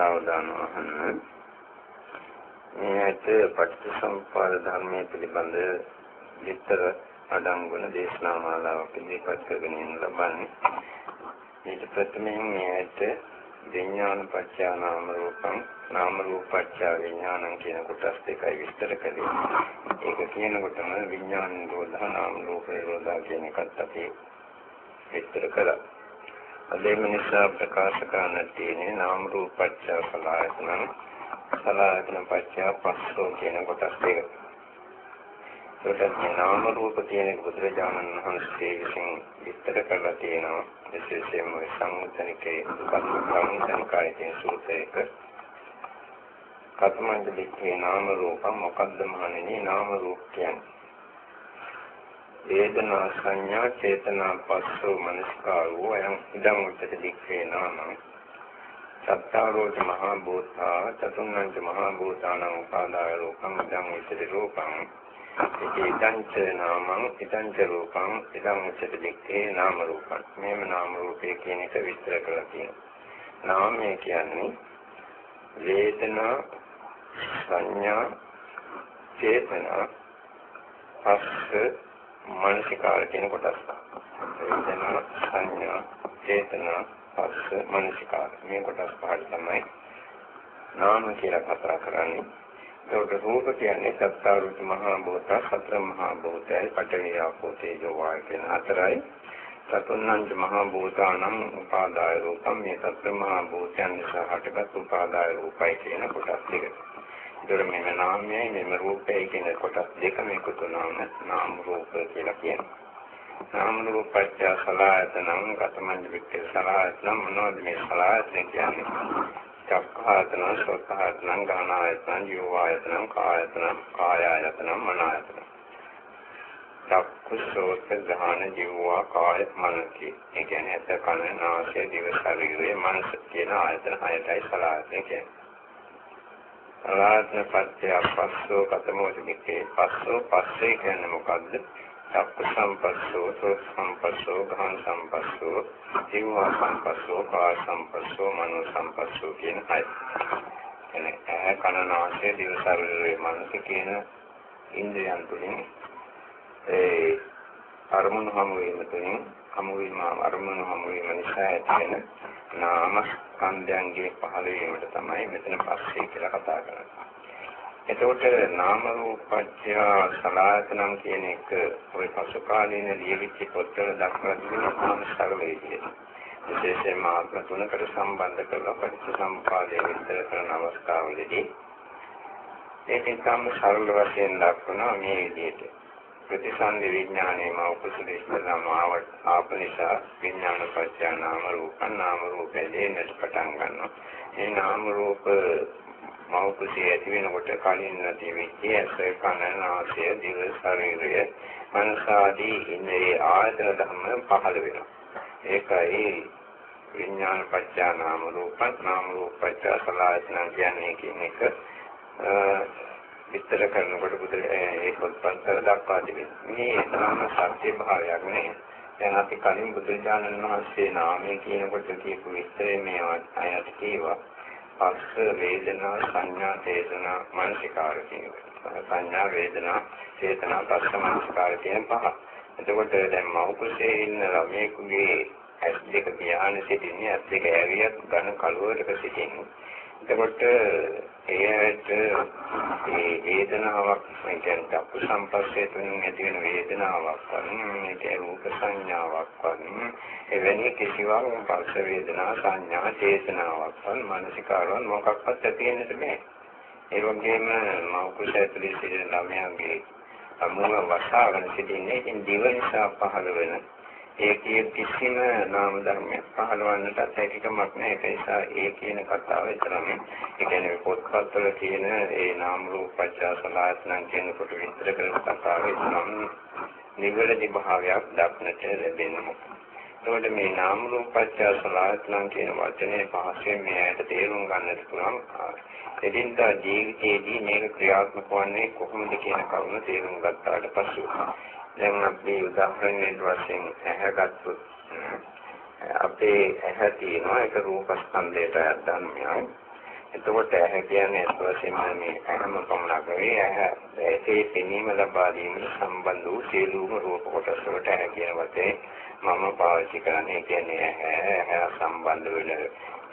සාවධානව අහන්න. මේකට පටිච්චසමුප්පාද ධර්මයේ පිළිබඳ විතර අඩංගුන දේශනා මාලාවක් ඉදිරිපත් කරගෙන යන ලබන්නේ. ඊට ප්‍රථමයෙන් මේකට විඥාන පත්‍ය නාම රූපං නාම රූප පත්‍ය විඥානං කියන කොටස් දෙකයි විස්තර කළේ. ඒක කියනකොටම විඥාන නිරෝධ නාම රූප නිරෝධ කියන එකත් අපි විස්තර කළා. අදේම නිසා ප්‍රකාශ කරන්න තියෙන්නේ නාම රූප පත්‍ය සලආයතන සලආයතන පත්‍ය පස්සෝ කියන කොටස් දෙක. ඒකට නාම රූප කියන බුදුරජාණන් වහන්සේ විසින් විස්තර කරලා තියෙනවා. විශේෂයෙන්ම සංයුතනිකේ සංයුතනිකයේ සූත්‍රයක කතමංග දික්කේ නාම රූපම් මොකද්ද මහණෙනි නාම රූප කියන්නේ වේදනා සංඥා චේතනා පස්සෝ මනස්කාරෝ අයං ඉදං උච්චති දික්ඛේ නාමං. සත්තාරෝච මහා භූතා චතුන්නංච මහා භූතානං උපාදාය රූපං ඉදං උච්චති රූපං ඉති ඉදං ච නාමං ඉදං ච රූපං ඉදං උච්චති දික්ඛේ නාම රූපං. මේම නාම රූපේ කියන එක විස්තර කරලා තියෙනවා. නාමය කියන්නේ වේදනා සංඥා චේතනා පස්ස මානසිකාර කියන කොටස්. වේදනා, සංඥා, චේතනා, පස්ස, මානසිකාර. මේ කොටස් පහට තමයි නාම කියලා කතා කරන්නේ. ඒකට රූප කියන්නේ සත්තාරුත් මහා භූත, සතර මහා භූතයයි, පඨවි ආපෝ තේජෝ වායු කියන හතරයි. සතුන්නංච මහා භූතානම් උපාදාය රූපම් මේ සතර මහා භූතයන් නිසා හටගත් උපාදාය රූපයි කියන කොටස් දෙක. ඒතර මෙන්න නාමයයි මෙන්න රූපයයි කියන කොටස් දෙකම එකතු වුණාම නාම රූප කියලා කියනවා. නාම රූප පත්‍ය සලආයතනං ගතමං වික්ඛේ සලආයතනං මොනවද මේ සලආයතන කියන්නේ? චක්ඛායතන, සෝතායතන, ගානායතන, ජීවායතන, කායතන, කායායතන, මනායතන. චක්ඛුසෝත ගාන ජීවා කාය මනසි. ඒ කියන්නේ ඇස කන නාසය දිව ශරීරය මනස කියන ආයතන හයටයි සලආයතන කියන්නේ. ආත්ම පත්‍ය පස්සෝ කතමෝච මිත්තේ පස්සෝ පස්සේ කියන්නේ මොකද්ද? සප්ප සම්පස්සෝ සෝත් සම්පස්සෝ ගහන සම්පස්සෝ ජීව සම්පස්සෝ කාය සම්පස්සෝ මනෝ සම්පස්සෝ කියන හය. එනේ ඇහැ කන නාසය දිව ශරීරය මනස කියන ඉන්ද්‍රයන් තුලින් ඒ අරමුණු හමු වීම තුලින් හමු වීම අරමුණු හමු වීම නිසා ඇතිවෙන නාම ස්කන්ධයන්ගේ පහළ වීමට තමයි මෙතන පස්සේ කියලා කතා කරන්නේ. එතකොට නාම රූපච්ඡ සලආතනම් කියන එක ඔය පසු කාලීන ලියවිච්ච පොත්වල දක්වලා තිබෙන නාම සරලයේ විශේෂයෙන්ම ආත්ම තුනකට සම්බන්ධ කරලා පටිච්චසමුපාදය විස්තර කරන අවස්ථාවලදී ඒකෙන් තම සරල වශයෙන් දක්වනවා මේ විදිහට. ප්‍රතිසන්දි විඥානයේ මා උපසලේ ඉස්සලාම ආප නිසා විඥාන පත්‍ය නාම රූප නාම රූපේ දෙන්නට පටන් ගන්නවා. මේ නාම රූප මෞපසේ ඇති වෙනකොට කලින් නැති වෙච්ච ඇස කන නාසය දිව ශරීරය මනසාදී ඉන්ද්‍රිය ආයතන ධර්ම පහළ වෙනවා. ඒකයි විඥාන පත්‍ය නාම රූප නාම රූප පත්‍ය සලආයතන කියන්නේ කියන එක විස්තර කරනකොට බුදු ඒ පොත්පත්වල දක්වා තිබෙනවා. මේ නාම සත්‍ය භාවයක් නේ. දැන් අපි කලින් බුදුරජාණන් වහන්සේ නාමය කියනකොට කියපු විස්තරේ මේ අයත් කියවා. පස්ස වේදනා සංඥා චේතනා මනසිකාර කියනවා. සංඥා වේදනා චේතනා පස්ස මනසිකාර කියන පහ. එතකොට දැන් මෞකසේ ඉන්න ළමයෙකුගේ ඇස් දෙක පියාන සිටින්නේ ඇස් දෙක ඇවිත් ඝන කලුවරක සිටින්නේ. එතකොට ඒකට ඒ වේදනාවක් කියන දප්පු සම්පස්සේ තුنين ඇති වෙන වේදනාවක් වනින් රූප සංඥාවක් වනින් එවැනි කිසිවක් පස්ස වේදනා සංඥා චේතනාවක් වන් මානසිකාරවන් මොකක්වත් ඇති වෙන්නට බෑ. ඒ වගේම මෞකෂ ඇතුලේ සිටින ළමයාගේ අමුම වසාගෙන සිටින්නේ ඉන් දිව නිසා පහළ වෙන ඒකේ කිසිම නාම ධර්මයක් පහළවන්නට හැකියාවක් නැහැ. ඒක නිසා ඒ කියන කතාව විතරම ඒ කියන්නේ පොත්පත්වල තියෙන ඒ නාම රූප පත්‍ය සලආයතන කියන කොට විස්තර කරන කතාවේ නම් නිවැරදි භාවයක් දක්නට ලැබෙනවා. එතකොට මේ නාම රූප පත්‍ය සලආයතන කියන වචනේ පහසෙන් මෙයට තේරුම් ගන්නට පුළුවන් එදින්දා ජීවිතයේදී මේක ක්‍රියාත්මක වන්නේ කොහොමද කියන කරුණ තේරුම් ගත්තාට පසු දැන් අපි උදාහරණයක් වශයෙන් ඇහැ ගත්තොත් අපේ ඇහැ තියෙනවා ඒක රූප ස්කන්ධයට ධර්මයක්. එතකොට ඇහැ කියන්නේ අත් වශයෙන්ම මේ ඇහැම පමණක් නෙවෙයි ඇහැ ඒකේ පෙනීම ලබා දීමට සම්බන්ධ වූ සියලුම රූප කොටස් වලට ඇහැ කියන වචනේ මම පාවිච්චි කරන්නේ කියන්නේ ඇහැ ඇහැ සම්බන්ධ වෙන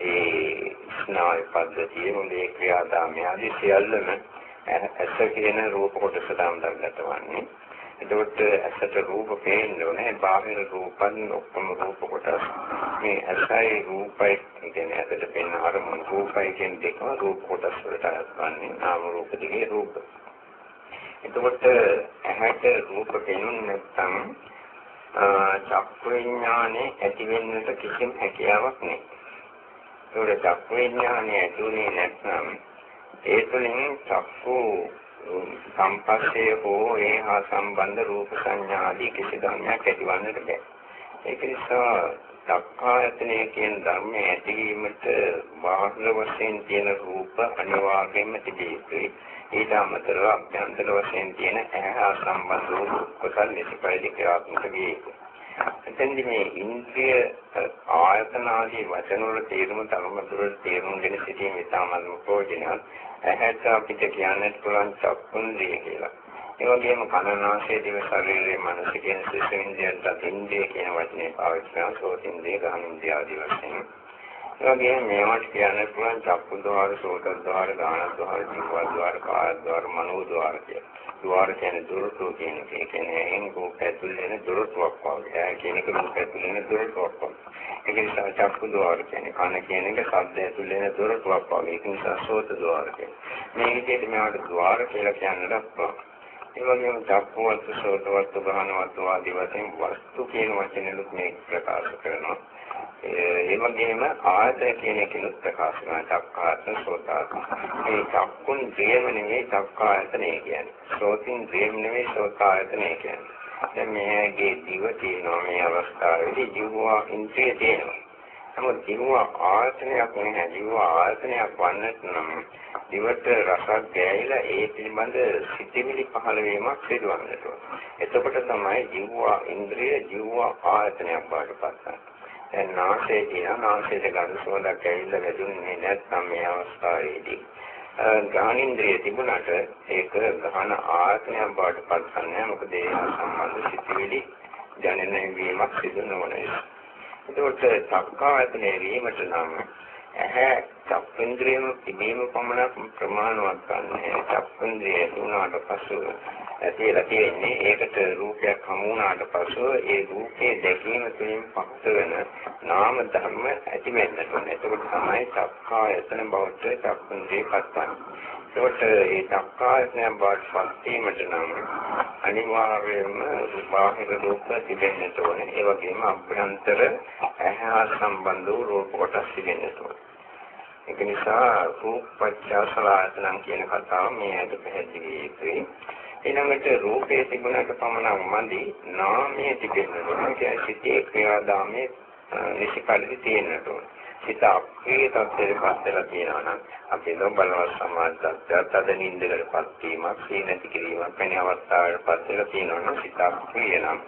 ඒ ස්නායු පද්ධතිය මොලේ ක්‍රියාදාමය ආදී සියල්ලම ඇස කියන රූප කොටසට අන්තර්ගත වන්නේ එතකොට ඇසට රූප පේන්න ඕනේ. බාහිර රූපන් ඔක්කොම රූප කොටස්. මේ ඇසයි රූපයි කියන්නේ ඇසට පේන අරමුණු රූපයි කියන දෙකම රූප කොටස් වලට අයත්වන්නේ. නාම රූප දෙකේ රූප. එතකොට ඇහැට රූප පේනුනේ නැත්නම් චක්කු විඥානේ ඇති වෙන්නට කිසිම හැකියාවක් නැහැ ඒකට චක්කු විඥානේ ඇතුලේ නැත්නම් ඒ තුළින් චක්කු සම්පස්සේ හෝ ඒ හා සම්බන්ධ රූප සංඥා ආදී කිසි ධර්මයක් ඇතිවන්නට බෑ. ඒක නිසා දක්ඛායතනය කියන ධර්මයේ ඇතිවීමට බාහිර වශයෙන් තියෙන රූප අනිවාර්යයෙන්ම තිබේ යුතුයි. ඊට අමතරව අභ්‍යන්තර වශයෙන් තියෙන ඇහැ සම්බන්ධ රූප කුසල් නිසිපරිදි ක්‍රියාත්මක විය යුතුයි. එතෙන්දි මේ ඉන්ද්‍රිය ආයතන ආදී වචන වල තේරුම තරම දුරට තේරුම් ගෙන සිටීම ඉතාමත් ප්‍රයෝජනවත්. ඇහැට අපිට කියන්නත් පුළුවන් චක්කුන්ද්‍රිය කියලා. ඒ වගේම කනනාසය දිව ශරීරයේ මනස කියන සිසින්ද්‍රියන්ට ඉන්ද්‍රිය කියන වචනේ පාවිච්චි කරන සෝතින්ද්‍රිය ගහනින්ද්‍රිය ආදී වශයෙන්. ඒ වගේම මේවට කියන්න පුළුවන් චක්කු ద్వාර, සෝත ద్వාර, ගාන ద్వාර, ජීව ద్వාර, කාය ద్వාර, මනෝ ద్వාර කියලා. ద్వාර කියන්නේ දොරටු කියන එක. ඒ කියන්නේ එහෙන් රූප ඇතුළේ වෙන දොරටුවක් වගේ. ඒ කියන එක රූප ඇතුළේ වෙන දොරටුවක් වගේ. ඒක නිසා චක්කු ద్వාර කියන්නේ කන කියන එක ශබ්ද ඇතුළේ වෙන දොරටුවක් වගේ. ඒක නිසා සෝත ద్వාර කියන්නේ. මේ විදිහට මේවට ద్వාර කියලා කියන්නට පුළුවන්. ඒ වගේම චක්කවත්තු, සෝතවත්තු, ගානවත්තු ආදී වශයෙන් වස්තු කියන වචනෙලුත් මේ ප්‍රකාශ කරනවා. ඒ වගේම ආයතන කියන එකනොත් ප්‍රකාශ කරන චක්කායතන සෝතායතන. මේ චක්කුන් දේම නෙමෙයි චක්කායතනය කියන්නේ. සෝතින් දේම නෙමෙයි සෝතායතනය කියන්නේ. දැන් මේගේ දිව තියෙනවා මේ අවස්ථාවේදී ජීවවා ඉන්ද්‍රිය තියෙනවා. නමුත් ජීව ආයතනයක් නැහැ. ජීව ආයතනයක් වන්නත් නම් දිවට රසක් ගෑයිලා ඒ පිළිබඳ සිතිවිලි පහළ වීමක් සිදුවන්නට ඕන. එතකොට තමයි ජීව ඉන්ද්‍රිය ජීව ආයතනයක් බවට පත් වෙන්නේ. දැන් නාසයේ තියෙන නාසයේ ගඳ සුවඳක් ඇවිල්ලා වැදුනේ නැත්නම් මේ අවස්ථාවේදී. ගානින්ද්‍රිය තිබුණාට ඒක ගහන ආත්මයක් බවට පත් කරන්නේ මොකද ඒ සම්බන්ධ සිතිවිලි දැනෙන වීමක් සිදු නොවන නිසා. ඒකට සක්කායතනේ වීමට නම් ඇහැ චක්කේන්ද්‍රියම තිබීම පමණක් ප්‍රමාණවත් ගන්න. චක්කේන්ද්‍රිය දුනාට පසු ඇතිලා තියෙන්නේ ඒකට රූපයක් හමු වුණාට පසු ඒ රූපේ දැකීම තුළින් පස්ස වෙන නාම ධර්ම ඇති වෙන්න ඕනේ. එතකොට තමයි චක්කායතන බවට චක්කුන්දේ පත්වන්නේ. ඒකට ඒ චක්කායතන බවට පත් වීමට නම් අනිවාර්යයෙන්ම බාහිර රූප තිබෙන්න ඕනේ. ඒ වගේම අභ්‍යන්තර ඇහැ සම්බන්ධ වූ රූප කොටස් තිබෙන්න ඕනේ. ඒක නිසා රූපපච්චසලායතන කියන කතාව මේ ඇද පැහැදිලි වෙයි. ඊළඟට රූපේ තිබුණාට පමණක් මදි නාමයේ තිබෙනවා කියන්නේ සිතේ ක්‍රියාදාමයේ නිසිකල්ලි තියෙන්නට ඕන. සිත අපේ තත්ත්වයට පත් වෙලා තියෙනවා නම් අපි දොම් බලවත් සමාජත්වයට අද නින්දකටපත් වීමක් සී නැති කිරීමක් වෙන අවස්ථාවකට පත් වෙලා තියෙනවා නම් සිත අපේ නම්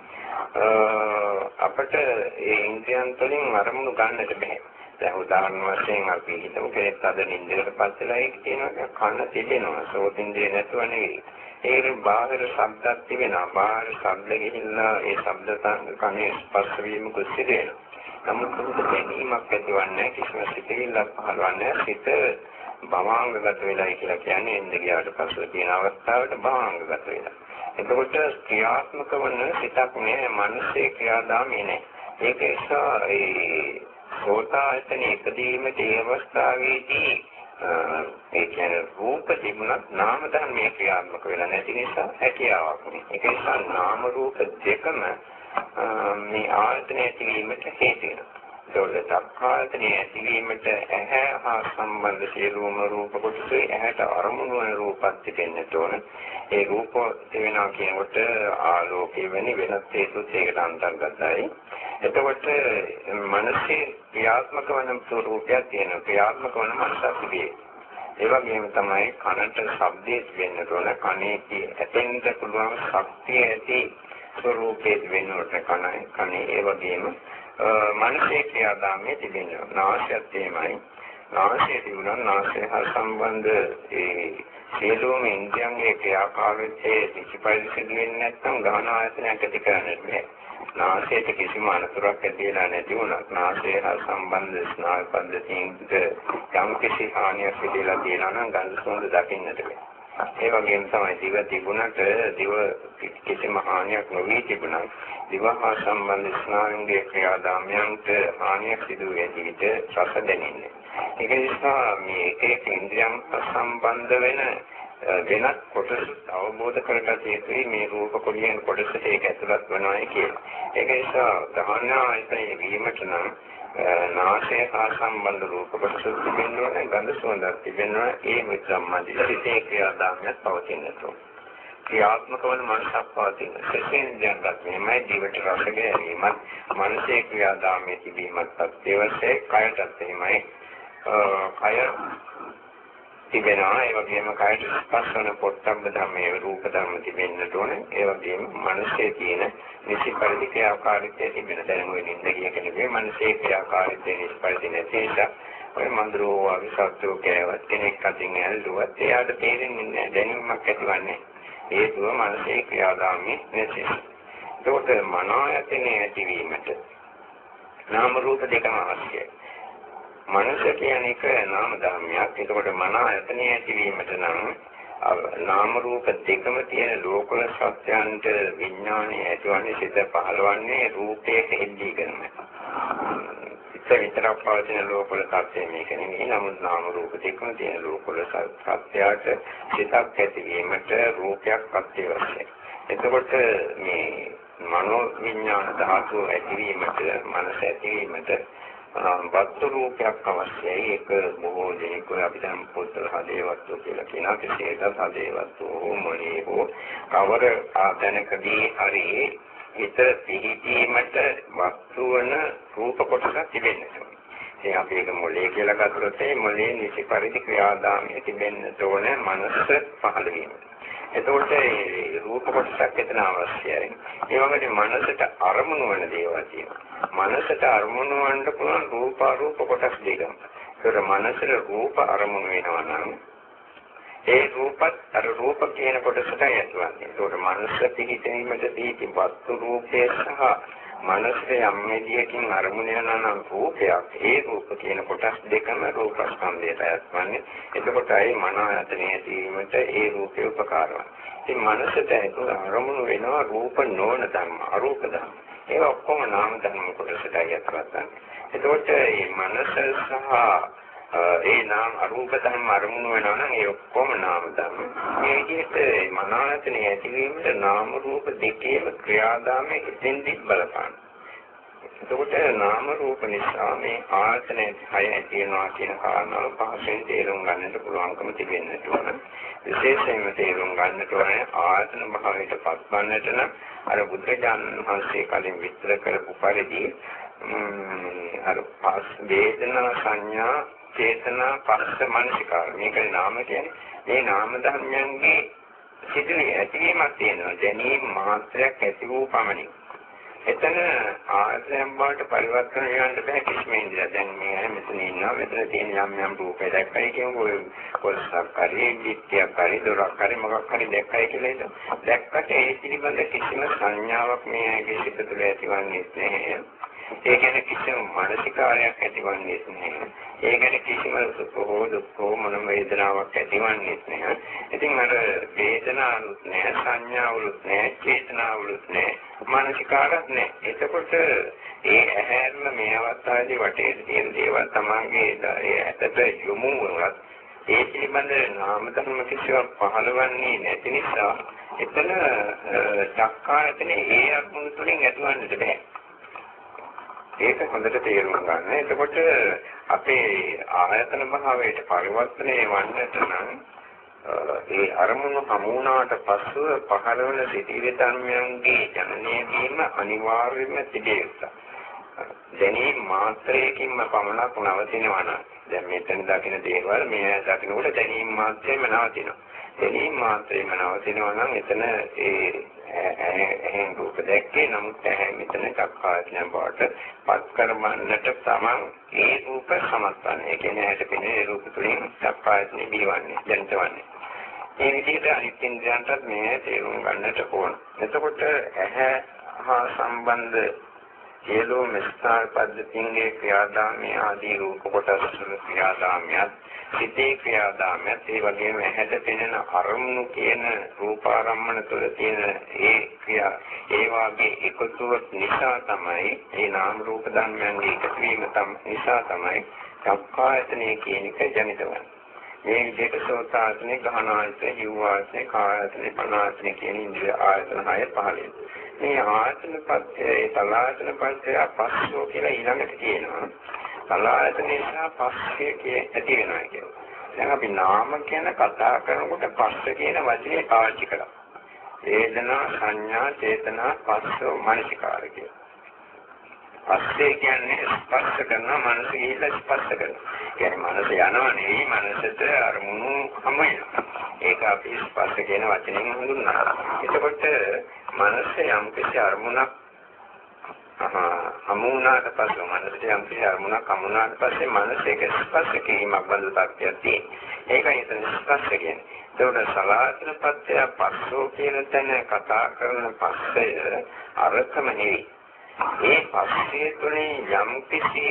අපිට ඒ ඉන්ද්‍රියන් තුළින් අරමුණු ගන්නට බෑ. දැන් උදාහරණ වශයෙන් අපි හිතමු කෙනෙක් අද නින්දකටපත් වෙලා ඒක තියෙනවා කන තිබෙනවා සෝතින්දේ නැතුව නෙවෙයි. ඒකෙන් බාහිර ශබ්දක් තිබෙනවා. බාහිර ශබ්ද ගිහිල්ලා ඒ ශබ්ද කනේ ස්පර්ශ වීම කුසිත වෙනවා. නමුත් මොකද දැනීමක් ඇතිවන්නේ කිසිම සිතෙල්ලක් පහළවන්නේ සිත භවාංගගත වෙලා කියලා කියන්නේ එන්න ගියාට පස්සේ තියෙන අවස්ථාවට භවාංගගත වෙලා. එතකොට ක්‍රියාත්මක වන සිතක් නෑ මනසේ ක්‍රියාදාමේ නෑ. ඒක නිසා ඒ සෝතායතන එකදීමේ ඒ අවස්ථාවේදී ඒ කියන්නේ රූප තිබුණත් නාම ධර්මයේ ක්‍රියාත්මක වෙලා නැති නිසා හැකියාවක් නෑ. ඒක නිසා නාම රූප දෙකම මේ ආයතනය ඇතිවීමට හේතු වෙනවා. ඒකත් අක්ඛායතනය ඇතිවීමට ඇහැ හා සම්බන්ධ සියලුම රූප කොටසේ ඇහැට අරමුණු වන රූපත් තිබෙන්නට ඕන. ඒ රූප තිබෙනවා කියනකොට ආලෝකය වෙන වෙනත් හේතුත් ඒකට අන්තර්ගතයි. එතකොට මනසේ ක්‍රියාත්මක වන ස්වરૂපයක් තියෙනවා. ක්‍රියාත්මක වන මනසක් තිබේ. ඒ වගේම තමයි කනට ශබ්දයේ වෙන්න ඕන. කනේ ඇතෙන්ට පුළුවන් ශක්තිය ඇති ස්වરૂපයේ වෙනකොට කනයි. කනේ ඒ වගේම මනසේ ක්‍රියාදාමයේ තිබෙනවා. නාසයත් එහෙමයි. නාසය තිබුණා නාසය හා සම්බන්ධ ඒ සියලුම ඉන්ද්‍රියන්ගේ ක්‍රියාකාරීත්වයේ කිසිපරිදි සිදු වෙන්නේ නැත්නම් ගහන ආයතනයක් ඇති කරන්නේ නැහැ. නාසයට කිසිම අනතුරක් ඇති වෙලා නැති වුණත් නාසය හා සම්බන්ධ ස්නායු පද්ධතියින්ද යම් කිසි හානියක් සිදුලා තියෙනවා නම් ගඳ සුවඳ දකින්නට බැහැ. ඒ වගේම තමයි දිව තිබුණට දිව කිසිම හානියක් නොවී තිබුණත් දිව හා සම්බන්ධ ස්නායුන්ගේ ක්‍රියාදාමයන්ට හානියක් සිදු වෙති විට රස දැනෙන්නේ. ඒක නිසා මේ එක එක ඉන්ද්‍රියන් සම්බන්ධ වෙන වෙනත් කොටස් අවබෝධ කරගත යුතුයි මේ රූප කොළියෙන් කොටසට ඒක ඇතුළත් වෙනවායි කියලා. ඒක නිසා දහන ආයතනයේ වීමට නම් නාසය හා සම්බන්ධ රූප කොටස තිබෙන්න ඕනේ, ගන්ධ සුවඳක් තිබෙන්න ඕනේ, ඒ විසම්මාදී සිතේ ක්‍රියාදාමයක් පවතින්නට ඕනේ. ක්‍රියාත්මක වන මනසක් පවතින. සෙසෙන්ජන්වත් මෙහෙමයි ජීවිත රස ගැනීමත්, මනසේ ක්‍රියාදාමයේ තිබීමත් අත්‍යවශ්‍යයි, කයටත් එහෙමයි. කය තිබෙනවා. ඒ වගේම කායට ස්පර්ශ වන පොට්ටබ්බ ධර්මයේ රූප ධර්ම තිබෙන්නට ඕනේ. ඒ වගේම මනසේ තියෙන නිසි පරිදි ක්‍රියාකාරීත්වය තිබෙන දැන් ඔය නින්ද කිය කෙනෙකුගේ මනසේ ක්‍රියාකාරීත්වය නිසි පරිදි නැති නිසා ඔය මන්ද්‍රෝ වගේ සත්‍යෝ කෑවත් කෙනෙක් අතින් ඇල්ලුවත් එයාට තේරෙන්නේ නැහැ. දැනීමක් ඇතිවන්නේ හේතුව මනසේ ක්‍රියාදාමයේ නැති. ඒකට මනෝයතනේ ඇතිවීමට නාම රූප දෙකම අවශ්‍යයි. මනස කියන එක නාම ධර්මයක්. ඒකට මන ආයතනය ඇතිවීමට නම් නාම රූප දෙකම තියෙන ලෝකවල සත්‍යයන්ට විඥානය ඇතිවන්නේ සිත පහළවන්නේ රූපයේ කෙල්ලී කරන. සිත විතරක් පවතින ලෝකවල සත්‍ය මේක නෙමෙයි. නමුත් නාම රූප දෙකම තියෙන ලෝකවල සත්‍යයට සිතක් ඇතිවීමට රූපයක් අත්‍යවශ්‍යයි. එතකොට මේ මනෝ විඥාන ධාතු ඇතිවීමට මනස ඇතිවීමට වස්තු රූපයක් අවශ්‍යයි. ඒක බොහෝ දෙනෙක් ඔය අපි දැන් පොතල හදේවත්තු කියලා කියනවා. කෙසේද හදේවත්තු මොලේ හෝ කවර ආතනකදී හරි හිත පිහිටීමට වස්තු වන රූප කොටසක් තිබෙන්නේ. ඉතින් අපි ඒක මොලේ කියලා ගත්තොත් ඒ මොලේ නිසි පරිදි ක්‍රියාදාමයේ තිබෙන්න ඕනේ මනස පහළ වීමට එතකොට ඒ රූප කොටසක් එතන අවශ්‍යයි. ඒ වගේම මනසට අරමුණු වෙන දේවල් තියෙනවා. මනසට අරමුණු වන්න පුළුවන් රූප අරූප කොටස් දෙකක්. ඒතර මනසට රූප අරමුණු වෙනවා නම් ඒ රූපත් අර රූප කියන කොටසට ඇතුළත්. ඒතකොට මනස පිහිටීමට තීති වස්තු රූපේ සහ මනසේ යම් මෙදියකින් අරමුණ යනවා රූපයක්. ඒ රූප කියන කොටස් දෙකම රූපස්කන්ධයට අයත්වන්නේ. එතකොටයි මන ආයතනය ඇතිවීමට ඒ රූපේ උපකාරවන්නේ ඉතින් මනසට ඒක අරමුණු වෙනවා රූප නොවන ධර්ම අරූප ධර්ම. ඒක ඔක්කොම නාම ධර්ම කොටසට අයත්වන්නේ එතකොට මේ මනස සහ ඒ නාම අරූප ධර්ම අරමුණු වෙනවා නම් ඒ ඔක්කොම නාම ධර්ම. මේ විදිහට මනායතනෙ ඇතිවීමට නාම රූප දෙකේම ක්‍රියාදාමයේ එතෙන්දි බලපාන. එතකොට නාම රූප නිසා මේ ආයතන හය ඇතිවෙනවා කියන කාරණාව පහසෙන් තේරුම් ගන්නට පුළුවන්කම තිබෙන්නට ඕන. විශේෂයෙන්ම තේරුම් ගන්නට ඕනේ ආයතන භාවයට පත්වන්නට නම් අර බුද්ධජානක වහන්සේ කලින් විස්තර කරපු පරිදි අර පස් වේදනා සංඥා චේතනා පස්ස මනසිකාර. මේකේ නාම කියන්නේ මේ නාම ධර්මයන්ගේ සිදුවේ ඇතිවීමක් තියෙනවා. දැනීම මාත්‍රයක් ඇති වූ පමණින්. එතන ආයතනයන් වලට පරිවර්තන වෙන්න බෑ කිසිම ඉඳලා දැන් මේ මෙතන ඉන්නවා. මෙතන තියෙන යම් යම් රූපේ දැක්කයි කියමු ඔය කොල්සක් හරි විත්‍යක් හරි දොරක් හරි මොකක් හරි දැක්කයි කියලා හිතමු දැක්කට ඒ පිළිබඳ කිසිම සංඥාවක් මේ ඇගේ සිත තුළ ඇතිවන්නේ නැහැ. ඒ ගැන කිසිම මානසිකාරයක් ඇතිවන්නේ නැහැ. ඒ ගැන කිසිම සුඛෝ දුක්ඛෝ මොනම වේදනාවක් ඇතිවන්නේ නැහැ. ඉතින් අර වේදනාවලුත් නැහැ, සංඥාවලුත් නැහැ, චේතනාවලුත් නැහැ, මානසිකාරයක් නැහැ. එතකොට ඒ ඇහැරම මේ අවස්ථාවේදී වටේ තියෙන දේවල් තමන්ගේ ඇතට යොමු වුණත් ඒ පිළිබඳ නාම ධර්ම කිසිවක් පහළවන්නේ නැති නිසා එතන චක්කායතනේ ඒ අරමුණු තුලින් ඇතිවන්නට බෑ. ඒක හොඳට තේරුම් ගන්න. එතකොට අපේ ආයතන භාවයට පරිවර්තනය වන්නට නම් ඒ අරමුණු හමුණාට පස්සෙ පහළ වෙන සිටිවිලි ධර්මයන්ගේ ජනනය වීම අනිවාර්යයෙන්ම තිබේ යුතුයි. දැනීම මාත්‍රයකින්ම පමණක් නවතිනවා නම් දැන් මෙතන දකින දේවල් මේ දකිනකොට දැනීම මාත්‍රෙම නවතිනවා. දැනීම මාත්‍රෙම නවතිනවා නම් එතන ඒ එහෙන් රූප දැක්කේ නමුත් ඇහැ මෙතන චක්කායතනය බවට පත් කරවන්නට තමන් ඒ රූප සමත්වන්නේ. ඒ කියන්නේ ඇහැට පෙනෙන රූප තුලින් චක්කායතනෙ බිවන්නේ, ජනිතවන්නේ. ඒ විදිහට අනිත් ඉන්ද්‍රයන්ටත් මේ තේරුම් ගන්නට ඕන. එතකොට ඇහැ හා සම්බන්ධ සියලුම ස්ථාන පද්ධතියේ ක්‍රියාදාමයේ ආදී රූප කොටස් වල ක්‍රියාදාමයක් සිතේ ක්‍රියාදාමයක් ඒ වගේම ඇහැට පෙනෙන අරමුණු කියන රූපාරම්මන තුළ තියෙන ඒ ක්‍රියා ඒ වාගේ එකතුව නිසා තමයි ඒ නාම රූප ධර්මයන්ගේ එකතු වීම නිසා තමයි සක්කායතනය කියන එක ජනිත වෙන්නේ මේ විදිහට සෝතාසනේ ගහනායතනේ හිව්වාසනේ කායතනේ පනාසනේ කියන ඉන්ද්‍රිය ආයතන හය පහළ. වෙනවා මේ ආයතන පත්‍ය ඒ සලායතන පත්‍ය පස්සෝ කියලා ඊළඟට කියනවා. සලායතන නිසා පස්සේ කිය ඇති වෙනවා කියලා. දැන් අපි නාම කියන කතා කරනකොට පස්ස කියන වචනේ පාවිච්චි කරා. වේදනා සංඥා චේතනා පස්සෝ මනසිකාර කියලා. පස්සේ කියන්නේ ස්පර්ශ කරන මනස ගිහිල්ලා ස්පර්ශ කරනවා. කියන්නේ මනස යනවා නෙවෙයි මනසට අරමුණු හමු වෙනවා. ඒක අපි ස්පර්ශ කියන වචනෙන් හඳුන්වනවා. එතකොට මනස යම් කිසි අරමුණක් හමුුණාට පස්සේ මනසට යම් කිසි අරමුණක් හමුුණාට පස්සේ මනස ඒක ස්පර්ශ කිරීමක් බඳ තත්ත්වයක් තියෙනවා. ඒකයි එතන ස්පර්ශ කියන්නේ. ඒකට සලායතන පත්‍ය පස්සෝ කියන තැන කතා කරන පස්සේ අරකම නෙවෙයි. ඒ පස්සේ තුනේ යම් කිසි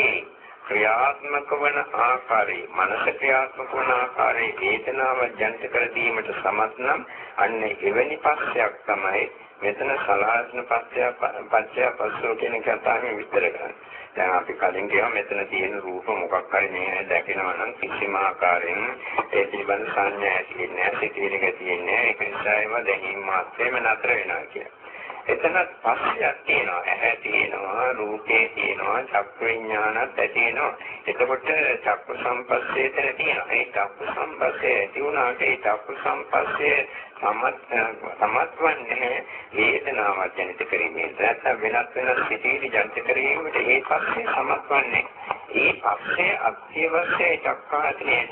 ක්‍රියාත්මක වන ආකාරයේ මනස ක්‍රියාත්මක වන ආකාරයේ වේදනාව ජනිත කර දීමට සමත් නම් අන්න එවැනි පස්සයක් තමයි මෙතන සලායතන පස්සය පස්සය පස්සෝ කියන කතාවෙන් විස්තර කරන්නේ. දැන් අපි කලින් කියවා මෙතන තියෙන රූප මොකක් හරි මේ දැකිනවා නම් කිසිම ආකාරයෙන් ඒ පිළිබඳ සංඥා ඇති වෙන්නේ නැහැ, සිතිවිලි තියෙන්නේ නැහැ. ඒක නිසා ඒවා දැනීම මාත්‍රෙම නතර වෙනවා කියන්නේ. එතනත් පස්සයක් තියෙනවා ඇහැ තියෙනවා රූපේ තියෙනවා චක්ක විඥානත් ඇති වෙනවා. එතකොට චක්ක සම්පස්සේ එතන තියෙනවා. ඒ චක්ක සම්පස්සේ ඇති වුණාට ඒ චක්ක සම්පස්සේ සමත් සමත්වන්නේ වේදනාවක් ජනිත කිරීමේ නැත්නම් වෙනත් වෙනත් සිටිවිලි ජනිත කිරීමට ඒ පස්සේ සමත්වන්නේ. ඒ පස්සේ අත්‍යවශ්‍ය චක්කාතනේ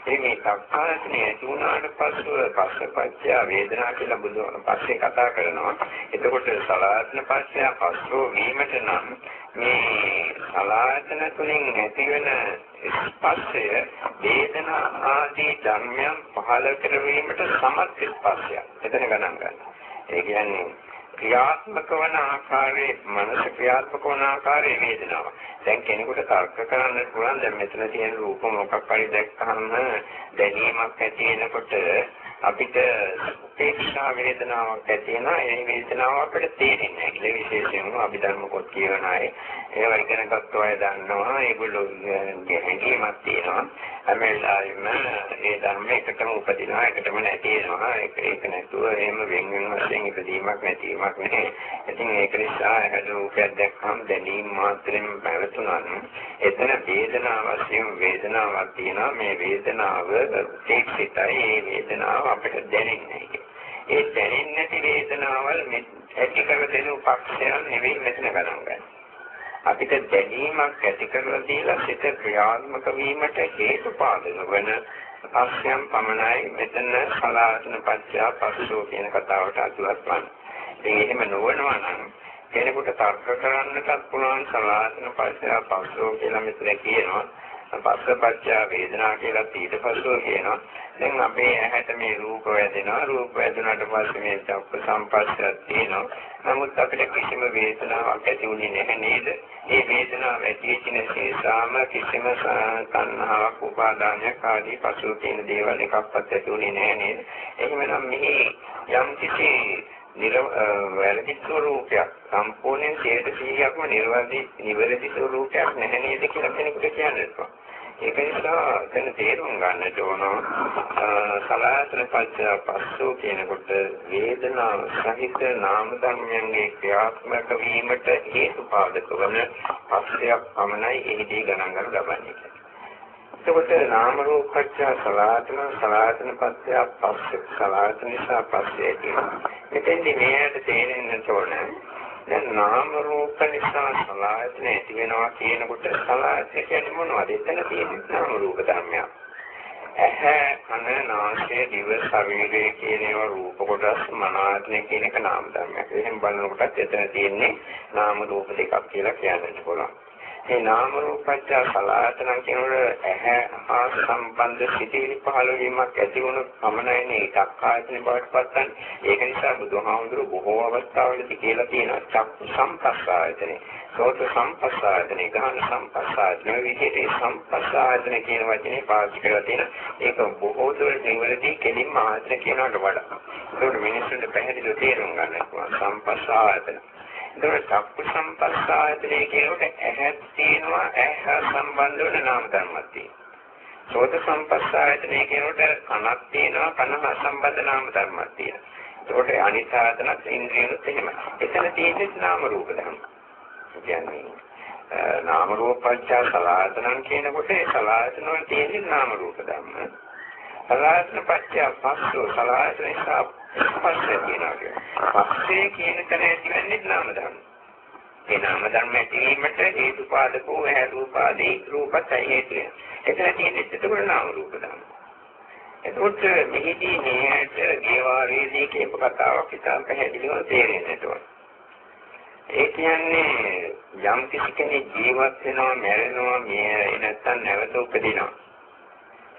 ඇති මේ සක්කායතනේ ඇති වුණාට පස්සෙ පස්සපච්චය වේදනා කියලා බුදුන් පස්සේ කතා කරනවා. එතකොට සලායතන පස්සය පස්සෝ වීමට නම් මේ සලායතන තුලින් ඇතිවන ස්පර්ශය වේදනා ආදී ධර්මයන් පහළ කරවීමට සමත් ස්පර්ශයක්. එතන ගණන් ගන්න. ඒ කියන්නේ ක්‍රියාත්මක වන ආකාරයේ මනස ක්‍රියාත්මක වන ආකාරයේ වේදනාව. දැන් කෙනෙකුට තර්ක කරන්න පුළුවන් දැන් මෙතන තියෙන රූප මොකක් හරි දැක්කහම දැනීමක් ඇති වෙනකොට අපිට උපේක්ෂා වේදනාවක් ඇති වෙනවා. ඒ වේදනාව අපිට තේරෙන්නේ නැහැ කියලා විශේෂයෙන්ම අභිධර්ම පොත් කියවන අය. ඒවා ඉගෙන ගන්නකොට අය දන්නවා. ඒගොල්ලෝ හැඟීමක් තියෙනවා. හැම වෙලාවෙම ඒ ධර්ම එකටම උපදිනවා එකටම නැති වෙනවා. ඒක ඒක නැතුව එහෙම වෙන වෙන වශයෙන් ඉදීමක් නැතිවීමක් නැහැ ඉතින් ඒක නිසා හැද රූපයක් දැක්කම දැනීම මාත්‍රෙම පැවතුනා එතන වේදනාව වශයෙන් වේදනාවක් තියෙනවා. මේ වේදනාව උපේක්ෂිතයි. ඒ වේදනාව අපිට දැනෙන්නේ. ඒ දැනෙන්නේ නැති වේදනාවල් ඇති කර දෙන පක්ෂයන් නෙවෙයි මෙතන ගණන් ගන්න. අපිට දැනීමක් ඇති කරලා දීලා සිත ක්‍රියාත්මක වීමට හේතු පාදක වන පක්ෂයන් පමණයි මෙතන සලාසන පත්‍යා පස්සෝ කියන කතාවට අතුලත් වන්නේ. ඒ එහෙම නොවනවා නම් කෙනෙකුට තර්ක කරන්නටත් පුළුවන් සලාසන පත්‍යා පස්සෝ කියලා මෙතන කියනවා. පස්සපච්චය වේදනා කියලා ඊට පස්සෝ කියනවා. දැන් අපේ ඇහැට මේ රූප වැදෙනවා. රූප වැදුනට පස්සේ මේ චක්ක සම්පස්සයක් තියෙනවා. නමුත් අපිට කිසිම වේදනාවක් ඇති වුණේ නැහැ නේද? මේ වේදනාව ඇති වෙච්ච නිසාම කිසිම තණ්හාවක් උපාදානයක් ආදී පසු තියෙන දේවල් එකක්වත් ඇති වුණේ නැහැ නේද? එහෙමනම් මේ යම් කිසි වැරදි ස්වરૂපයක් සම්පූර්ණයෙන් 100%ක්ම නිර්වැරදි නිවැරදි ස්වરૂපයක් නැහැ නේද කියලා කෙනෙකුට කියන්න ඒක නිසා එතන තේරුම් ගන්නට ඕන සලආතන පච්චය පස්සෝ කියනකොට වේදනාව සහිත නාම ධර්මයන්ගේ ක්‍රියාත්මක වීමට හේතු පාදක වන පස්සයක් පමණයි එහිදී ගණන් ගන්න ලබන්නේ. එතකොට නාම රූප පත්‍ය සලාතන සලාතන පත්‍ය පස්ස සලාතන නිසා පස්සේ කියනවා. මෙතෙන්දි මේකට තේරෙන්න ඕනේ දැන් නාම රූප නිසා සලආයතන ඇති වෙනවා කියනකොට සලආයතන කියන්නේ මොනවද? එතන තියෙන්නේ නාම රූප ධර්මයක්. ඇහැ, කන, නාසය, දිව, ශරීරය කියන ඒවා රූප කොටස් මනායතන කියන එක නාම ධර්මයක්. එහෙනම් බලනකොටත් එතන තියෙන්නේ නාම රූප දෙකක් කියලා කියන්නත් පුළුවන්. මේ නාම රූපච්ඡ සලආතන කියනකොට ඇහැ හා සම්බන්ධ සිටිවිලි පහළ වීමක් ඇති වුණොත් පමණයි මේ එකක් ආයතන බවට පත්වන්නේ. ඒක නිසා බුදුහාමුදුරු බොහෝ අවස්ථාවලදී කියලා තියෙනවා චක්කු සම්පස්සායතනෙ. සෝත සම්පස්සායතනෙ, ගහන සම්පස්සායතනෙ විදිහට සම්පස්සායතන කියන වචනේ පාවිච්චි කරලා තියෙනවා. ඒක බොහෝ දුරට නිවැරදි කෙලින්ම ආයතන කියනකට වඩා. ඒකට මිනිස්සුන්ට පැහැදිලිව තේරුම් ගන්න පුළුවන් සම්පස්සායතන. ඒතකොට චක්කු සම්පස්සායතනය කියනකොට ඇහක් තියෙනවා ඇහ සම්බන්ධ වෙන නාම ධර්මයක් තියෙනවා. සෝත සම්පස්සායතනය කියනකොට කනක් තියෙනවා කන සම්බන්ධ නාම ධර්මයක් තියෙනවා. ඒකට අනිත් ආයතනත් ඉන්ද්‍රියනුත් එහෙම. එතන තියෙන්නේ නාම රූප ධර්ම. කියන්නේ නාම රූපච්ඡා සලආතනං කියනකොට ඒ සලආතන වල තියෙන්නේ නාම රූප ධර්ම. සලආතන පච්චා පස්සෝ සලආතන නිසා පස්සේ කියනවා කියන්නේ. පස්සේ කියන තැන ඇතිවෙන්නේ නාම ධර්ම. ඒ නාම ධර්ම ඇතිවීමට හේතුපාදකෝ ඇහැ රූපාදී රූපත් හේතුය. එතන තියෙන්නේ එතකොට නාම රූප ධර්ම. එතකොට මෙහිදී මෙයට දේවාරයේදී කියප කතාවක් ඉතාම පැහැදිලිව තේරෙන්නට ඕන. ඒ කියන්නේ යම් කිසි කෙනෙක් ජීවත් වෙනවා, මැරෙනවා, මේ නැත්තම් නැවත උපදිනවා.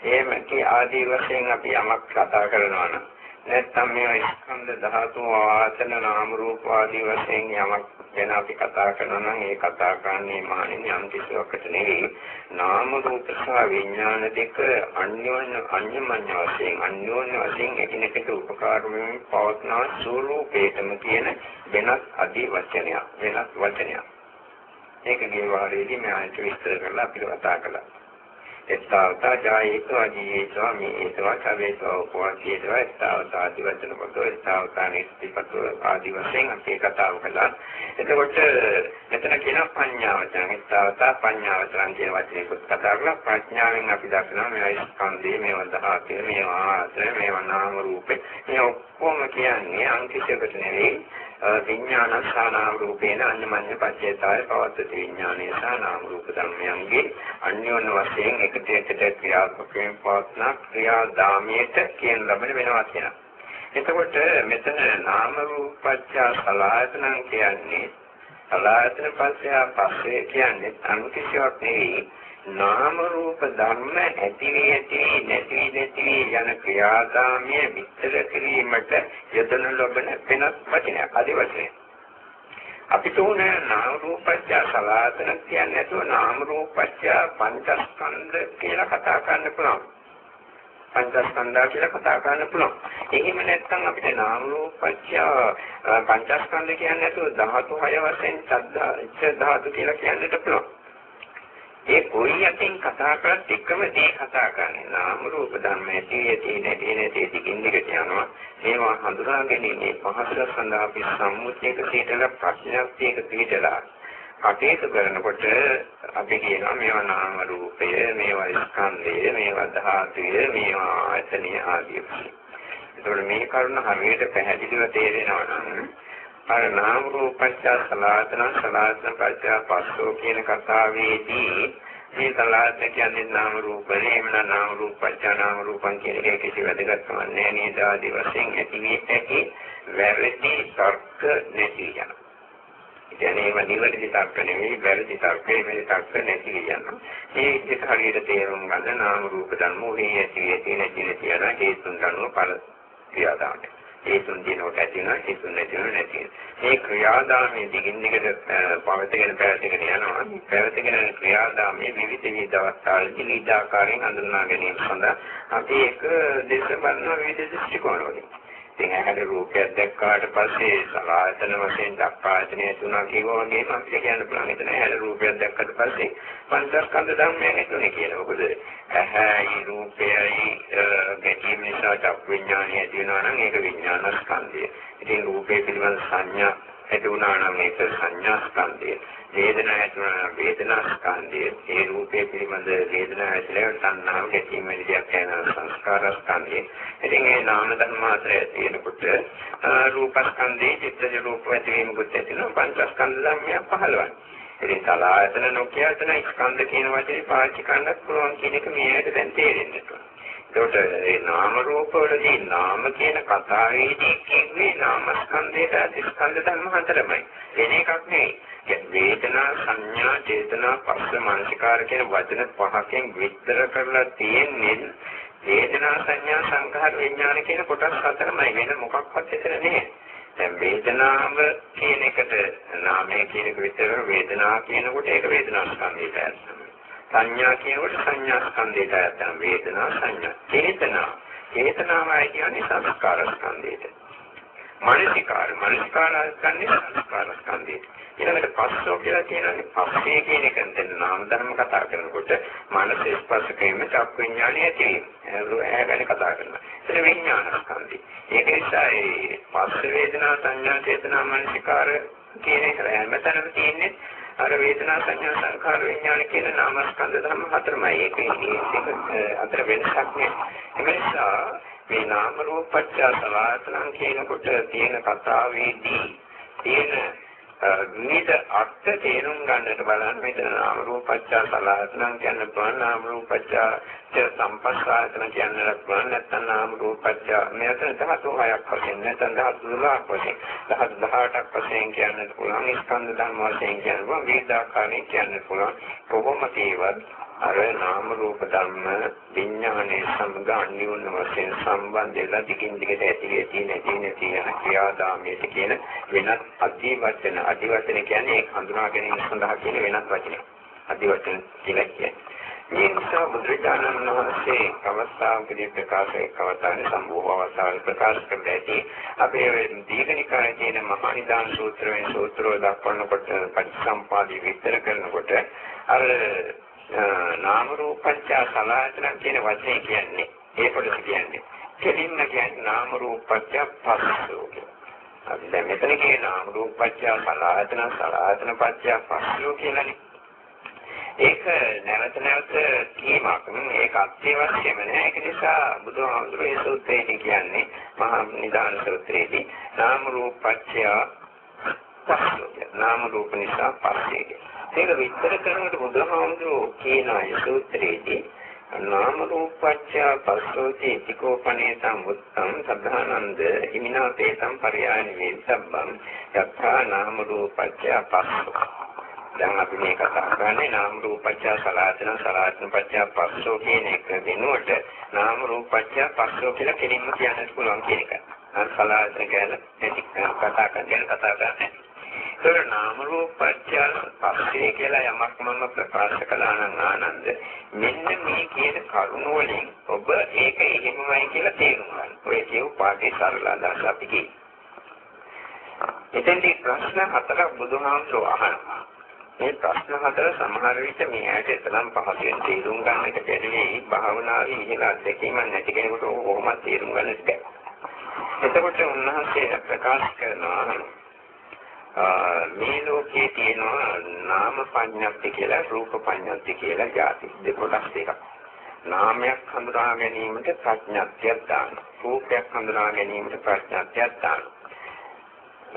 එහෙම කී ආදී වශයෙන් අපි යමක් කතා කරනවා නම් නැත්නම් මේ ස්කන්ධ ධාතු ආසන නාම රූප ආදී වශයෙන් යමක් ගැන අපි කතා කරනවා නම් ඒ කතා කරන්නේ මානින් යම් කිසිවකට නෙවෙයි. නාම රූප සහ විඥාන දෙක අන්‍යෝන්‍ය අන්‍යමඤ්ඤ වශයෙන් අන්‍යෝන්‍ය වශයෙන් එකිනෙකට උපකාර වෙමින් පවත්නා ස්වરૂපේතම කියන වෙනස් අදී වචනයක්. වෙනස් වචනයක් ඒකගේ වාරයේදී මම ආයත විස්තර කරලා අපිට කතා කළා. එස්තාවතා ජායේතෝ අජීයේතෝ මේතෝ චවේතෝ උපවාසීතෝ එස්තාවතා ආදි වචන කොට එස්තාවතා නිස්තිපතෝ ආදි වශයෙන් අපි කතාව කළා. එතකොට මෙතන කියන පඤ්ඤා වචන එස්තාවතා පඤ්ඤා වචන කියන වචනේ කොට කතා කරලා ප්‍රඥාවෙන් අපි දක්වනවා මේ ස්කන්ධය මේවා දහකේ මේවා ආශ්‍රය මේවා නාම රූපේ මේ ඔක්කොම කියන්නේ අංකිතයකට නෙවෙයි විඥාන සානාම රූපේන අඤ්ඤමඤ්ඤ පච්චේතාය පවත්තති විඥානයේ සානාම රූප ධර්මයන්ගේ අන්‍යෝන්‍ය වශයෙන් එකට එකට ක්‍රියාත්මක වීම පවත්නා ක්‍රියාදාමයට කියන ලබන වෙනවා කියනවා. එතකොට මෙතන නාම රූපච්ඡ සලආයතන කියන්නේ සලආයතන පස්සේ පස්සේ කියන්නේ අනුකිෂයක් නෙවෙයි නාම රූප ධර්ම ඇති වී ඇති නැති නැති යන ක්‍රියාදාමයේ විස්තර කිරීමට යොදන ලබන වෙනස් වචනයක් අදි වශයෙන් අපිට උන නාම රූපච්ඡ සලආතන කියන්නේ නැතුව නාම රූපච්ඡ පංචස්කන්ධ කියලා කතා කරන්න පුළුවන් පංචස්කන්ධා කියලා කතා කරන්න පුළුවන්. එහෙම නැත්නම් අපිට නාම රූපච්ඡ පංචස්කන්ධ කියන්නේ නැතුව ධාතු හය වශයෙන් සද්ධා ධාතු කියලා කියන්නට පුළුවන්. ඒ කොයි යකින් කතා කරත් එකම දේ කතා කරන්නේ නාම රූප ධර්ම ඇති ඇති නැති නැති දිගින් දිගට යනවා මේවා හඳුනා ගැනීමේ පහසුව සඳහා අපි සම්මුතියක පිටලා ප්‍රඥාක්තියක පිටලා කටයුතු කරනකොට අපි කියනවා මේවා නාම රූපය මේවා ස්කන්ධය මේවා ධාතුය මේවා ආයතනය ආදී වශයෙන්. ඒතකොට මේ කරුණ හරියට පැහැදිලිව තේරෙනවා නම් අර නාම රූපච්ඡ සලාතන සලාතන පච්ච පස්සෝ කියන කතාවේදී මේ සලාතන කියන්නේ නාම රූප නේමන නාම රූපච්ඡ නාම රූපං කියන එක කිසි වැදගත්කමක් නැහැ නේද ආදී වශයෙන් ඇති ඇති වැරදි තර්ක නැති යන. කියන්නේ ඒව නිවැරදි තර්ක නෙවෙයි වැරදි තර්ක මේ තර්ක නැති යනවා. මේ එක හරියට තේරුම් ගන්න නාම රූප ධර්ම මොහේ ඇති ඇති නැති නැති යන හේතුන් ගන්නව පළ ක්‍රියාදාමයි. හේතුන් දිනවට ඇති වෙනවා හේතුන් නැති වෙනවා නැති වෙනවා. මේ ක්‍රියාදාමයේ දිගින් දිගට පවතින පැවතගෙන යනවා. පැවතගෙන යන ක්‍රියාදාමයේ විවිධ විවිධ අවස්ථාවලදී විවිධ ආකාරයෙන් හඳුනා ගැනීම සඳහා අපි ඒක දේශ බලන විවිධ දෘෂ්ටි කෝණ වලින් ඉතින් ඇහැට රූපයක් දැක්කාට පස්සේ සලආයතන වශයෙන් දක්පායතනය තුනක් කියවා වගේම අපිට කියන්න පුළුවන් එතන ඇහැට රූපයක් දැක්කට පස්සේ පංචස්කන්ධ ධර්මයන් ඇතුළේ කියලා. මොකද ඇහැයි රූපයයි ගැටීම නිසා චක් විඥානය ඇති වෙනවා නම් ඒක විඥාන ස්කන්ධය. ඉතින් රූපේ පිළිබඳ සංඥා ඇති වුණා නම් ඒක සංඥා ස්කන්ධය. වේදනා ඇතිවන වේදනා ස්කන්ධය ඒ රූපයේ පිළිබඳ වේදනා ඇතිලේ සංනාම ගැටීම විදියක් යන සංස්කාර ස්කන්ධය. ඉතින් මේ නාම ධර්ම මාත්‍රය තියෙනකොට රූප ස්කන්ධයේ චිත්තජ රූප ඇතිවීමකුත් ඇතිවෙනවා පංචස්කන්ධ ධර්මයක් පහළවන්නේ. ඉතින් සලආයතන නොකිය එතන ස්කන්ධ කියන වචනේ පාවිච්චි කරන්නත් පුළුවන් කියන එක මේකට දැන් තේරෙන්න ඕන. ඒකට ඒ නාම රූප වලදී නාම කියන කතාවේදී කිව්වේ නාමස්කන්ධයට අධිස්කන්ධ ධර්ම හතරමයි. වෙන එකක් නෙවෙයි. වේදනා සංඥා චේතනා පස්ස මානසිකාර කියන වචන පහකින් විස්තර කරලා තියෙන්නේ වේදනා සංඥා සංඛාර විඥාන කියන කොටස් හතරමයි වෙන මොකක්වත් එතන නැහැ. දැන් වේදනාව කියන එකට නාමය කියන එක විතර වේදනා කියනකොට ඒක වේදනා ස්කන්ධයට ඇතුළත්. සංඥා කියනකොට සංඥා ස්කන්ධයට ඇත්තම වේදනා සංඥා. චේතනා. චේතනාවයි කියන්නේ සංස්කාර ස්කන්ධයට. මනසිකාර. මනසිකාර ස්කන්ධය සංස්කාර ස්කන්ධයට. ඊළඟට පස්සෝ කියලා කියන්නේ පස්සේ කියන එක දැන් නාම ධර්ම කතා කරනකොට මනස ස්පර්ශ කිරීම චක් විඥානය ඇති වෙනවා ගැන කතා කරනවා. ඒක විඥාන ස්කන්ධය. ඒක නිසා ඒ පස්ස වේදනා සංඥා චේතනා මනසිකාර කියන එක හැමතැනම තියෙන්නේ අර වේදනා සංඥා සංඛාර විඥාන කියන නාමස්කන්ධ ධර්ම හතරමයි. ඒක අතර වෙනසක් නෑ. ඒ නිසා මේ නාම රූප පත්‍ය සලආතනං කියනකොට තියෙන කතාවේදී තියෙන විවිධ අර්ථ තේරුම් ගන්නට බලන්න මෙතන නාම රූපච්ඡා සලආයතන කියන්න පුළුවන් නාම රූපච්ඡා සම්පස්සායතන කියන්නත් පුළුවන් නැත්නම් නාම රූපච්ඡා මෙතන ධාතු හයක් වශයෙන් නැත්නම් ධාතු 12ක් වශයෙන් ධාතු 18ක් වශයෙන් කියන්නත් පුළුවන් ස්කන්ධ ධර්ම වශයෙන් කියන්න පුළුවන් විවිධ ආකාරයෙන් කියන්න පුළුවන්. කොහොම තේවත් අර නාම රූප ධර්ම විඥානයේ සමග අන්‍යෝන්‍ය වශයෙන් සම්බන්ධයලා දිගින් දිගට ඇති වෙති නැති නැති යන ක්‍රියාදාමයට කියන වෙනත් අධිවචන අධිවචන කියන්නේ හඳුනා ගැනීම සඳහා කියන වෙනත් වචනයක්. අධිවචන කියලා කියන්නේ. මේ නිසා බුදුරජාණන් වහන්සේ කවස්ථාවකදී ප්‍රකාශ කවතාන සම්භව අවස්ථාවල ප්‍රකාශ කළ ඇති අපේ දීඝනිකායේ තියෙන මහා නිදාන සූත්‍රයෙන් සූත්‍රය දක්වනකොට පටිච්චසම්පාදේ විස්තර කරනකොට අර නාම රූපච්ඡ සලආයතන කියන වචනේ කියන්නේ ඒ කොටස කියන්නේ. කෙලින්ම කියන්නේ නාම රූපච්ඡ පස්සෝ අපි දැන් මෙතන කියන නාම රූපච්ඡ සලආයතන සලආයතන පච්ඡ පස්සෝ කියලානේ. ඒක නැවත නැවත කීමක් මේක අත්‍යවශ්‍යම නෑ. ඒක නිසා බුදුහාමුදුරේ සූත්‍රයේදී කියන්නේ මහා නිදාන සූත්‍රයේදී නාම රූපච්ඡ පස්සෝ නාම රූප නිසා පස්සේ ඒක විස්තර කරනකොට බුදුහාමුදුරුවෝ කියන සූත්‍රයේදී නාම රූපච්ඡ පස්සෝති තිකෝපනේ සම්මුත්තං සද්ධානන්ද හිමිනාතේ සම්පරයාණි වේසබ්බං යත්තා නාම රූපච්ඡ පස්සෝ දැන් අපි මේ කතා කරන්නේ නාම රූපච්ඡ සලආතන සලආතන පච්ඡ පස්සෝ කියන එක වෙනුවට නාම රූපච්ඡ පස්සෝ කියලා කෙලින්ම කියන්න පුළුවන් කියන එක. අර සලආතන ගැන කතා කරගෙන කතා කරන්නේ ඒතර නාම රූප පත්‍ය පස්සේ කියලා යමක් මම ප්‍රකාශ කළා නම් ආනන්ද මෙන්න මේ කියන කරුණ වලින් ඔබ ඒක එහෙමමයි කියලා තේරුම් ගන්න. ඔය කියු පාඩේ සරල අදහස අපි කියේ. එතෙන්දී ප්‍රශ්න හතරක් බුදුහාමුදුරුවෝ අහනවා. මේ ප්‍රශ්න හතර සමහර විට මේ ඇයට තරම් පහසුවෙන් තේරුම් ගන්නට බැරි භාවනාවේ ඉහළ අත්දැකීමක් නැති කෙනෙකුට කොහොමද තේරුම් ගන්නට බැහැ. එතකොට උන්වහන්සේ ප්‍රකාශ කරනවා මේ ලෝකයේ තියෙනවා නාම පඤ්ඤප්ති කියලා රූප පඤ්ඤප්ති කියලා જાති දෙකොටස් දෙකක්. නාමයක් හඳුනා ගැනීමට ප්‍රඥාත්යක් දානවා. රූපයක් හඳුනා ගැනීමට ප්‍රඥාත්යක් දානවා.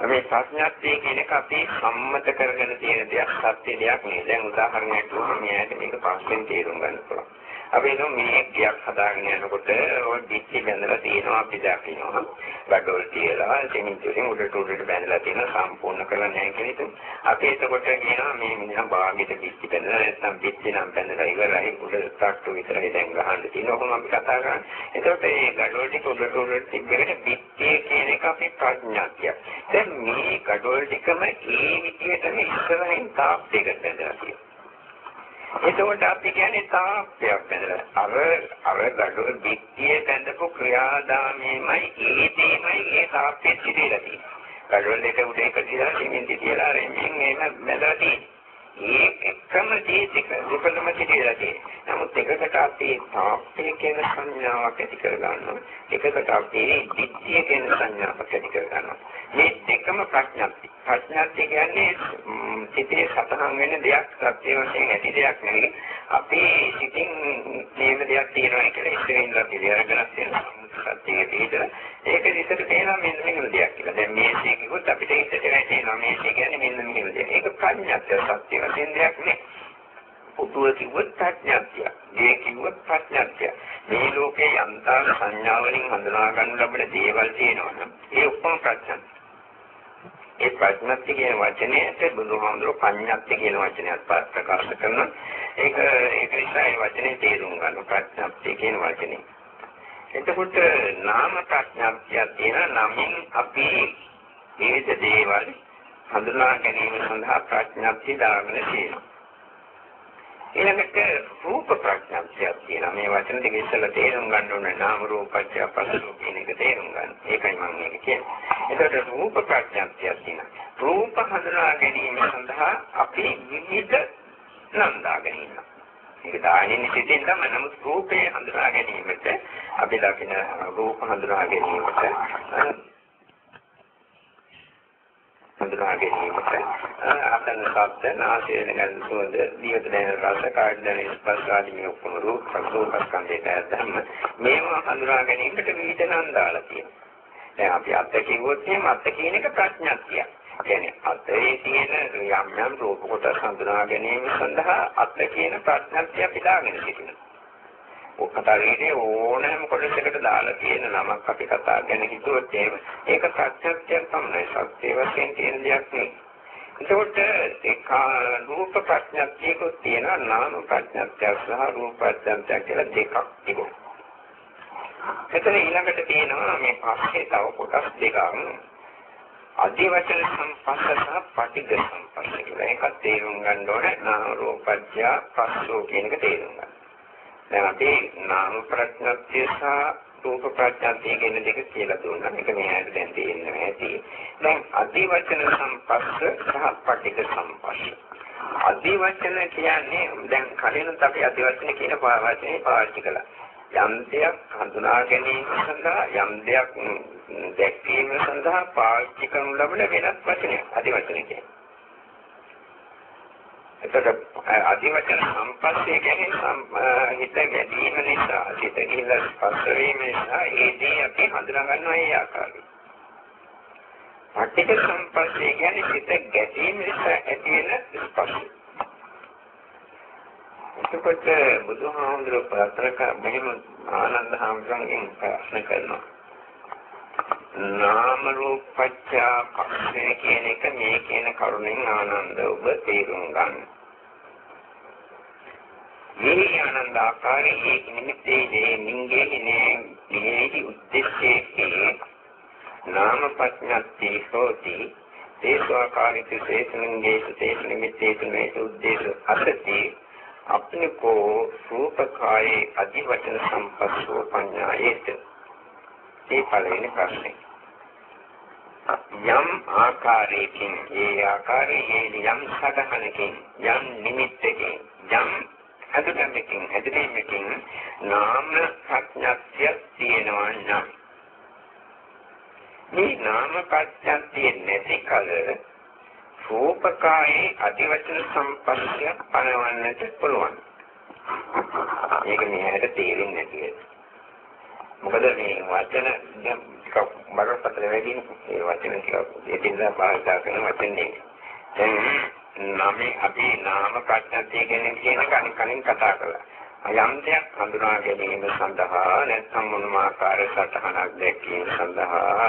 මේ ප්‍රඥාත්ය කියන එක අපි සම්මත කරගෙන තියෙන දෙයක් සත්‍ය දෙයක් නෙවෙයි. දැන් උදාහරණයක් දුන්නා මෙයාට මේක පස්සෙන් තේරුම් ගන්න පුළුවන්. අපි හිතමු මේ ගියක් හදාගෙන යනකොට ඔය පිටි බැඳලා තියෙනවා අපි දකිනවා. බඩොල් තියලා සිමෙන්ති වලින් උඩට උඩට බැඳලා තියෙන සම්පූර්ණ කරලා නැහැ කියලා හිතමු. අපි එතකොට කියනවා මේ මිනිහා භාගයට පිටි බැඳලා නැත්නම් පිටි නම් බැඳලා ඉවරයි උඩ තට්ටු විතරයි දැන් ගහන්න තියෙනවා. කොහොම අපි කතා කරන්නේ. එතකොට මේ ගඩොල් ටික උඩට උඩට තිබ්බෙකට පිටි කියන එක අපි ප්‍රඥාක්තිය. දැන් මේ ගඩොල් ටිකම ඒ විදිහටම ඉස්සරහින් තාප් දෙකට බැඳලා තියෙනවා. එතකොට අපි කියන්නේ තාප්පයක් බඳලා අර අර gadol පිටියේ බඳපු ක්‍රියාදාමයේමයි ඒ දෙයමයි ඒ තාප්පෙත් සිටිලා තියෙන්නේ. gadol එක උඩ එක තියලා සිමෙන්ති තියලා රෙමින් එහෙම බඳලා තියෙන්නේ. ඒ එකම දේ දෙක දෙකම සිටිලා තියෙන්නේ. නමුත් එකකට අපි තාප්පය කියන සංඥාවක් ඇති කර ගන්නවා. එකකට අපි දිට්ඨිය කියන සංඥාවක් ඇති කර ගන්නවා. මේ දෙකම ප්‍රඥප්ති. ප්‍රඥප්ති කියන්නේ සිතේ සතහන් වෙන දෙයක් සත්‍ය වශයෙන් ඇති දෙයක් නෙවෙයි. අපේ සිතින් තියෙන දෙයක් තියෙනවා කියලා ඉස්සෙල්ලා පිළිඅරගෙන තියෙනවා. සත්‍යයේ පිටර ඒක ඉස්සර තේනවා මෙන්න මෙහෙම දෙයක් කියලා. දැන් මේ සිකිකුත් අපිට ඉස්සර තේරෙනවා මේ සික කියන්නේ මෙන්න මෙහෙම දෙයක්. ඒක ප්‍රඥප්තිය සත්‍ය වශයෙන් දෙයක් නෙවෙයි. පුතුව කිව්වොත් ප්‍රඥාත්ය. මේ කිව්වොත් ප්‍රඥාත්ය. මේ ලෝකේ යම් යන්තා සංඥාවලින් හඳුනා ගන්න ලබන දේවල් තියෙනවා නම් ඒ ඔක්කොම ප්‍රඥා. ඒ ප්‍රඥාත්ති කියන වචනයට බුදුහාමුදුරුවෝ පඤ්ඤාත්ති කියන වචනයත් ප්‍රකාශ කරනවා. ඒක ඒක නිසා ඒ වචනේ තේරුම් ගන්න ප්‍රඥාත්ති කියන වචනේ. එතකොට නාම ප්‍රඥාත්තිය තියෙන නමින් අපි විවිධ දේවල් හඳුනා ගැනීම සඳහා ප්‍රඥාත්තිය දාගෙන තියෙනවා. ඊළඟට රූප ප්‍රඥාක්ෂයක් තියෙනවා. මේ වචන දෙක ඉස්සෙල්ලා තේරුම් ගන්න ඕනේ නාම රූපච්ඡ පස්සෝ කියන එක තේරුම් ගන්න. ඒකයි මම මේක කියන්නේ. එතකොට රූප ප්‍රඥාක්ෂයක් තියෙනවා. රූප හඳුනා ගැනීම සඳහා අපි විවිධ නම් දාගෙන ඉන්නවා. ඒක දාන්නේ සිටින් තමයි නමුත් රූපේ හඳුනා ගැනීමට අපි දකින රූප හඳුනා ගැනීමට හඳුනා ගැනීමට අතන සත්‍ය නාසයෙන් ගන්න සුවඳ දිවට දැනෙන රස කායයට දැනෙන ස්පර්ශ ආදී මේ ඔක්කොම රූප සංකෝපස්කන්ධයට ධර්ම මේවා හඳුනා ගැනීමට විවිධ නම් දාලා තියෙනවා. දැන් අපි අත්‍ය කිව්වොත් එහෙම අත්‍ය කියන එක ප්‍රඥාක්තිය. කියන්නේ අත්යේ තියෙන යම් යම් රූප කොටස් හඳුනා ගැනීම සඳහා අත්‍ය කියන ප්‍රඥාක්තිය අපි දාගෙන සිටිනවා. කතාවේ ඕනෑම කොටසකට දාලා තියෙන නමක් අපි කතා ගැන හිතුවොත් එහෙම ඒක සත්‍යත්වයක් තමයි සත්‍ය වශයෙන් තියෙන දෙයක් නෙවෙයි. එතකොට ඒක රූප ප්‍රඥාත්‍යකුත් තියෙනවා නාම ප්‍රඥාත්‍ය සහ රූප ප්‍රඥාත්‍ය කියලා දෙකක් තිබුණා. එතන ඊළඟට තියෙනවා මේ පස්සේ තව කොටස් දෙකක්. අධිවචන සම්පස්ස සහ පටිඝ සම්පස්ස කියලා. ඒකත් තේරුම් ගන්න ඕනේ නාම රූපත්‍ය පස්සෝ කියන එක තේරුම් ගන්න. දැන් අපි නාම ප්‍රඥප්තිය සහ රූප ප්‍රඥප්තිය කියන දෙක කියලා දුන්නා. මේක මෙහෙට දැන් තේරෙනවා ඇති. දැන් අධිවචන සම්පස්ස සහ පටික සම්පස්ස. අධිවචන කියන්නේ දැන් කලිනුත් අපි අධිවචන කියන වචනේ පාවිච්චි කළා. යම් දෙයක් හඳුනා ගැනීම සඳහා යම් දෙයක් දැක්වීම සඳහා පාවිච්චි කරනු ලබන වෙනත් වචනයක් අධිවචන කියන්නේ. එතකොට අධිවචන සම්පස්සේ කියන්නේ හිත ගැටීම නිසා හිත ගිහිල්ලා ස්පර්ශ වීම නිසා ඒදී අපි හඳුනා ගන්නවා ඒ ආකාරයෙන්. පටික සම්පස්සේ කියන්නේ හිත ගැටීම නිසා ඇති වෙන ස්පර්ශය. එතකොට බුදුහාමුදුරුවෝ ප්‍රාර්ථනා කර මෙහෙම ආනන්ද හාමුදුරන්ගෙන් ප්‍රශ්න කරනවා. නාම රූප පත්‍ය පස්සේ කියන එක මේ කියන කරුණෙන් ආනන්ද ඔබ තේරුම් ගන්න. මේ ආනන්ද ආකාරයේ නිමිත්තේ දේ නිංගේ නේ නිහේහි උද්දේශයේ නාම පඥාති හෝති දේශාකාරිත සේතනංගේ සේත නිමිත්තේ තුනේ උද්දේශ අසති අපනිකෝ රූපකායේ අධිවචන සම්පස්සෝ පඤ්ඤායේත ඒ පළවෙනි ප්‍රශ්නේ. යම් ආකාරයකින් ඒ ආකාරයේ යම් සදහනකින් යම් නිමිත්තකින් යම් හදුනමකින් හදුනීමකින් නාම ප්‍රඥාත්‍ය තියෙනවා නම් මේ නාම ප්‍රඥාත්‍ය නැති කල රූපකායේ අධිවචන සම්පස්සය පනවන්නට පුළුවන්. ඒක මෙහෙට තේරෙන්නේ නැති වෙනවා. මොකද මේ වචන දැන් ටිකක් බරපතල වැඩි ඒ වචන ටිකක් එදිනදා භාවිත කරන වචන නේ. දැන් නම් අපි නාම ප්‍රඥාතිය ගැන කියන කණින් කණින් කතා කළා. යම් දෙයක් හඳුනා ගැනීම සඳහා නැත්නම් මොනම ආකාර සටහනක් දැක්වීම සඳහා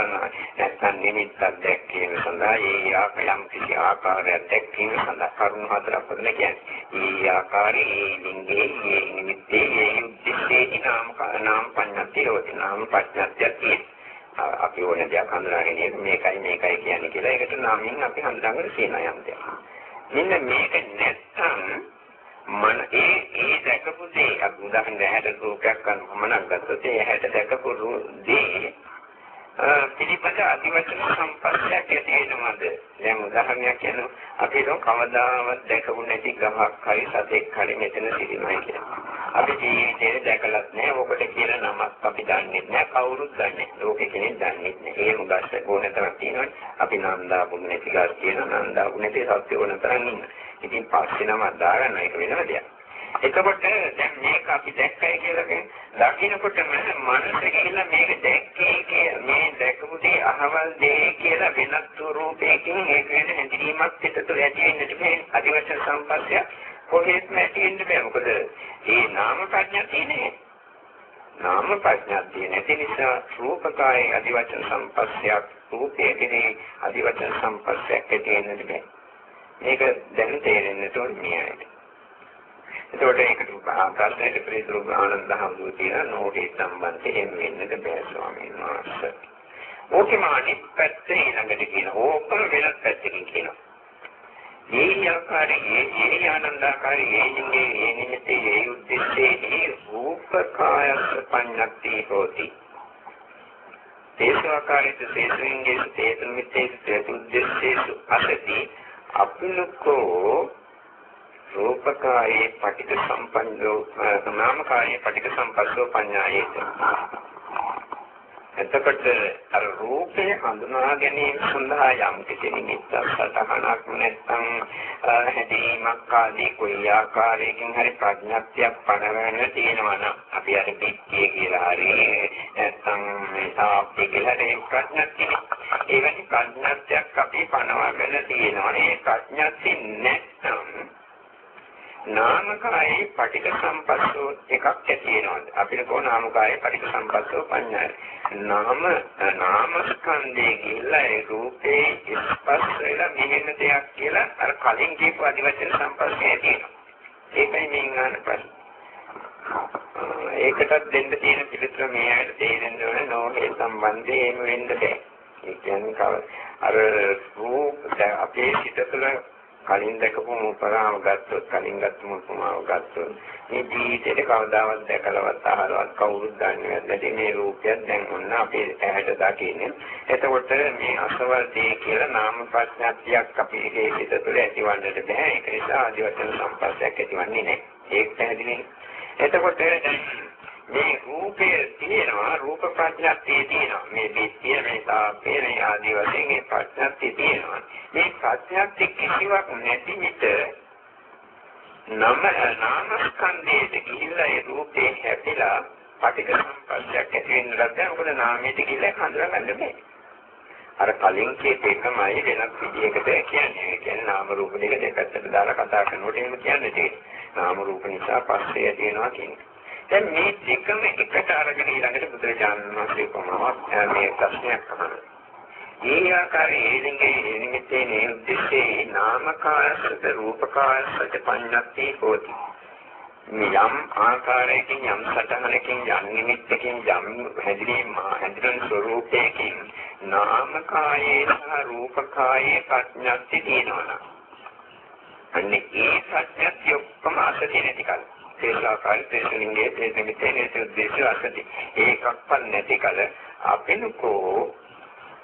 නැත්නම් නිමිත්තක් දැක්වීම සඳහා ඒ ආකාරයම් කිසි ආකාරයක් දැක්වීම සඳහා කරුණු හතරක් වදින කියන්නේ. ඒ ආකාරයේ ඒ ලිංගයේ ඒ නිමිත්තේ ඒ උද්දේශේ නාම නාම පඤ්ඤාතිය හොති. නාම පඤ්ඤාතිය අපි ඕන දෙයක් හඳුනා ගැනීම මේකයි මේකයි කියන්නේ කියලා ඒකට නාමයෙන් අපි හඳුනාගෙන තියෙනවා යම් දෙයක්. මෙන්න මේක නැත්නම් මන ඒ ඒ දැකපු දේ අපි උදාහරණ හැට රූපයක් ගන්නවම ගත්තොත් ඒ හැට දැකපු දේ පිළිපද අධිවචන සම්පස්සයක් ඇති වෙනවද? දැන් උදාහරණයක් කියනවා අපි හිතමු කවදාවත් දැකපු නැති ගහක් හරි සතෙක් හරි මෙතන සිටිනවා කියලා. අපි ජීවිතේ දැකලත් නැහැ. ඔකට කියන නමක් අපි දන්නේ නැහැ. කවුරුත් දන්නේ ලෝකෙ කෙනෙක් දන්නේ නැහැ. ඒ මුගස්ස ඕනතරම් තියෙනවා අපි නන්දා පුන්නේ නැති ගස් කියන නන්දා පුන්නේ නැති සත්‍ය ඕනතරම් ඉන්නවා. ඉතින් පස්සේ නම දාගන්න එක වෙනම දෙයක්. එතකොට දැන් මේක අපි දැක්කයි කියලා කියන්නේ දකින්නකොටම මනස කියලා මේක දැක්කේ කියලා මේ දැකපු දේ අහවල් දේ කියලා වෙනත් රූපයකින් ඒක වෙන හැඳිනීමක් පිටතට ඇති වෙන්නට බෑ අධිවචන සම්පස්සය කොහෙත්ම ඇති වෙන්න බෑ මොකද ඒ නාම ප්‍රඥා තියෙන්නේ නාම ප්‍රඥාතිය නැති නිසා රූපකායේ අදිවචන සම්පස්සයක් රූපයේ කෙරේ අදිවචන සම්පස්සයක් ඇති වෙන්නට බෑ. මේක දැන් තේරෙන්නට ඕනේ මේයි. එතකොට ඒකට ප්‍රශ්නෙට පිළිතුරු ආනන්ද හඳු තියෙන නෝටි සම්බන්ධයෙන් වෙන්නට බෑ ස්වාමීන් වහන්සේ. ඕකෙම අනිත් පැත්තේ ඊළඟට කියන ඕකම වෙනත් පැත්තකින් කියනවා. මේ ආකාරයේ ඒ ආනන්දාකාරයේ ඉන්නේ ඒ නිමිති ඒ උද්දේශයේ රූපකායස් පඤ්ඤක්ති හෝති. තේසාකාරිත තේසුංගේ තේසුන් මිත්තේ තේසුද්දේශේසු අසති අපිනුකෝ රූපකායේ පටික සම්පන්නෝ නාමකායේ පටික සම්පස්සෝ පඤ්ඤායේත එතකොට අර රූපය හඳුනා ගැනීම සඳහා යම් කිසි නිමිත්තක් සතහනක් නැත්නම් හැදීමක් ආදී කොයි ආකාරයකින් හරි ප්‍රඥාත්යක් පනවන්න තියෙනවා නම් අපි අර පිටියේ කියලා හරි නැත්නම් මේ තාප්පේ කියලා හරි ප්‍රඥාත්තිය. එවැනි ප්‍රඥාත්යක් අපි පනවගෙන තියෙනවා. ඒ ප්‍රඥාත්ති නැත්නම් නාමකායේ පටික සම්පස්සෝ එකක් ඇති වෙනවා. අපිට කො නාමකායේ පටික සම්පස්සෝ පඤ්ඤාය. නාම නාමස්කන්ධයේ කියලා ඒ රූපේ ස්පර්ශ වෙලා මෙහෙම දෙයක් කියලා අර කලින් කියපු අදිවචන සම්පස්සේ තියෙනවා. ඒකයි මේ ගන්න ප්‍රශ්න. ඒකටත් දෙන්න තියෙන පිළිතුර මේ ඇයිද තේරෙන්න ඕනේ නෝහේ සම්බන්ධයෙන් එහෙම වෙන්න බෑ. ඒ කියන්නේ අර රූප අපේ සිත තුළ කලින් දැකපු මුපරාව ගත්තොත් කලින් ගත්ත මුපමාව ගත්තොත් මේ ජීවිතේට කවදාවත් දැකලවත් අහලවත් කවුරුත් දන්නේ නැති මේ රූපයක් දැන් ඔන්න අපේ ඇහැට දකින්නේ. එතකොට මේ අසවල් දේ කියලා නාම ප්‍රඥාත්තියක් අපේ හිත තුළ ඇතිවන්නට බෑ. ඒක නිසා ආදිවචන සම්පස්සයක් ඇතිවන්නේ නැහැ ඒක පැහැදිලි එතකොට මේ රූපය තියෙනවා රූප ප්‍රඥාත්තිය තියෙනවා මේ බිත්තිය මේ තාපේ මේ ආදී වශයෙන් මේ ප්‍රඥාත්තිය තියෙනවා මේ ප්‍රඥාත්තිය කිසිවක් නැති විට නම නාමස්කන්ධයේ ගිහිල්ලා ඒ රූපේ හැපිලා පටික සම්පස්සයක් ඇති වෙන ලද්දා මොකද නාමයට ගිහිල්ලා හඳුනගන්න බෑ අර කලින් කියප එකමයි වෙනත් විදිහකට කියන්නේ. ඒ කියන්නේ නාම රූප දෙක දෙකකට දාලා කතා කරනකොට එහෙම කියන්නේ තියෙන්නේ. නාම රූප නිසා පස්සේ ඇති වෙනවා කියන්නේ. දැන් මේ දෙකම එකට අරගෙන ඊළඟට බුදුරජාණන් වහන්සේ කොහොමවත් මේ ප්‍රශ්නයක් අහනවා. ඒ ආකාරයේ එළින්ගේ නිමිත්තේ නේ උද්දේශේ නාමකායසත රූපකායසත පඤ්ඤත්ති හෝති. යම් ආකාරයකින් යම් සටහනකින් යම් නිමිත්තකින් යම් හැදිරීම හැදිරෙන ස්වરૂපයකින් නාමකායේ සහ රූපකායේ ප්‍රඥප්ති තියෙනවා. අන්නේ ඒ ප්‍රඥප්තිය ඔක්කොම අසදී නැති කල. තේසාකාරී තේසලින්ගේ තේසමිතේ නේත උද්දේශය අසති. ඒකක්වත් නැති කල අපිනකෝ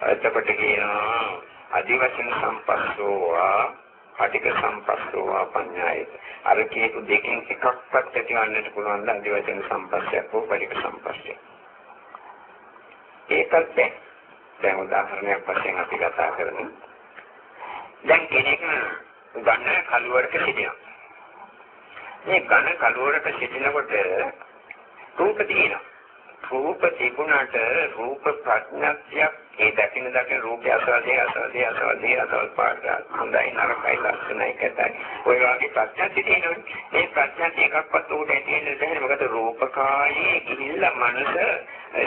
එතකොට කියනවා අදිවචන සම්පස්සෝවා පටික සම්පස්සෝවා පඤ්ඤායත. අර කියපු දෙකෙන් එකක්වත් ඇතිවන්නට පුළුවන් ද අදිවචන සම්පස්සයක් හෝ පටික සම්පස්සයක්. ඒකත් දැන් උදාහරණයක් වශයෙන් අපි කතා කරමු. දැන් කෙනෙක් ගන්න කලුවරක සිටිනවා. මේ ඝන කලවරක සිටිනකොට රූප තියෙනවා. රූප තිබුණාට රූප ප්‍රඥාක්තියක් ඒ දකින දකින රූපය අසවදී අසවදී අසවදී අසවල් පාට හොඳයි නරකයි ලක්ෂණයි කැතයි. ඔය වගේ ප්‍රඥාක්තිය තියෙනවනේ. මේ ප්‍රඥාක්තිය එකක්වත් උඩ ඇතිවෙන්නේ නැහැ. මොකද රූපකායේ ගිහිල්ලා මනස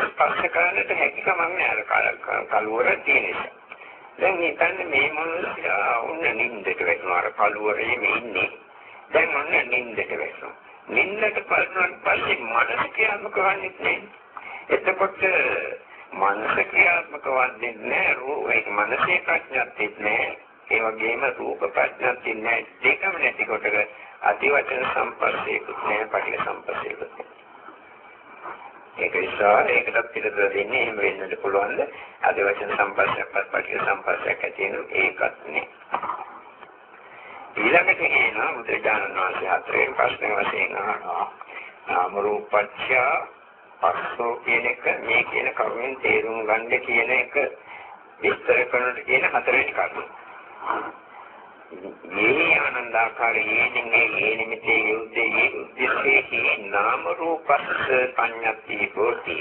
ස්පර්ශ කරන්නට හැකියාවක් නැහැ. අර කලවර තියෙන නිසා. දැන් හිතන්නේ මේ මොනවාද උන්න නින්දට වැටෙනවා. අර කලවරේ මේ ඉන්නේ. දැන් ඔන්න නින්දට වැටෙනවා. නින්දට පල්නොත් පස්සේ මනස ක්‍රියාත්මක වන්නේ නැහැ. එතකොට මනස ක්‍රියාත්මක වන්නේ නැහැ. රූප ඒක මනසේ ප්‍රඥාත්තිත් නැහැ. ඒ වගේම රූප ප්‍රඥාත්තිත් නැහැ. දෙකම නැති කොට අතිවචන සම්පස්සේකුත් නැහැ. පටිඝ සම්පස්සේකුත් නැහැ. ඒක නිසා ඒකටත් පිළිතුර දෙන්නේ එහෙම වෙන්නත් පුළුවන්ද? අදිවචන සම්පස්සයක්වත් පටිඝ සම්පස්සයක් ඇති වෙන ඒකත් නේ. ඊළඟට කියනවා බුදුරජාණන් වහන්සේ හතරේ ප්‍රශ්න වශයෙන් අහනවා. නාම රූපච්ඡ පස්සෝ කියන එක මේ කියන කරුණෙන් තේරුම් ගන්න කියන එක විස්තර කරනට කියන හතරේ කරුණ. මේ ආනන්දාකාරයේ නින්නේ මේ නිමිතේ යුද්ධයේ උද්දේශයේ නාම රූපස්ස පඤ්ඤප්ති හෝති.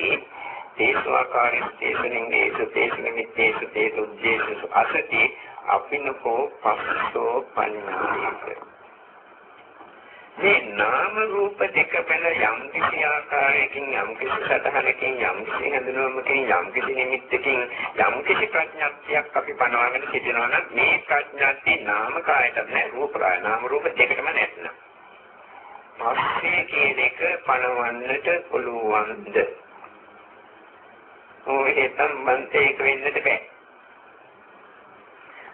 තේසු ආකාරයෙන් තේසුනින් ඒසු තේසුනින් තේසු තේසු උද්දේශසු අසති අපිනකෝ පස්සෝ පඤ්ඤායක මේ නාම රූප දෙක පැන යම් කිසි ආකාරයකින් යම් කිසි සතහනකින් යම් කිසි හඳුනීමකින් යම් කිසි නිමිත්තකින් යම් කිසි ප්‍රඥාක්තියක් අපි පනවගෙන සිටිනවා නම් මේ ප්‍රඥාක්තිය නාම කායයට නෑ රූප කාය. නාම රූප දෙකටම නැත්නම්. පස්සේ කියන එක පනවන්නට පුළුවන්ද? ඔය සම්බන්ධයක වෙන්නට බෑ.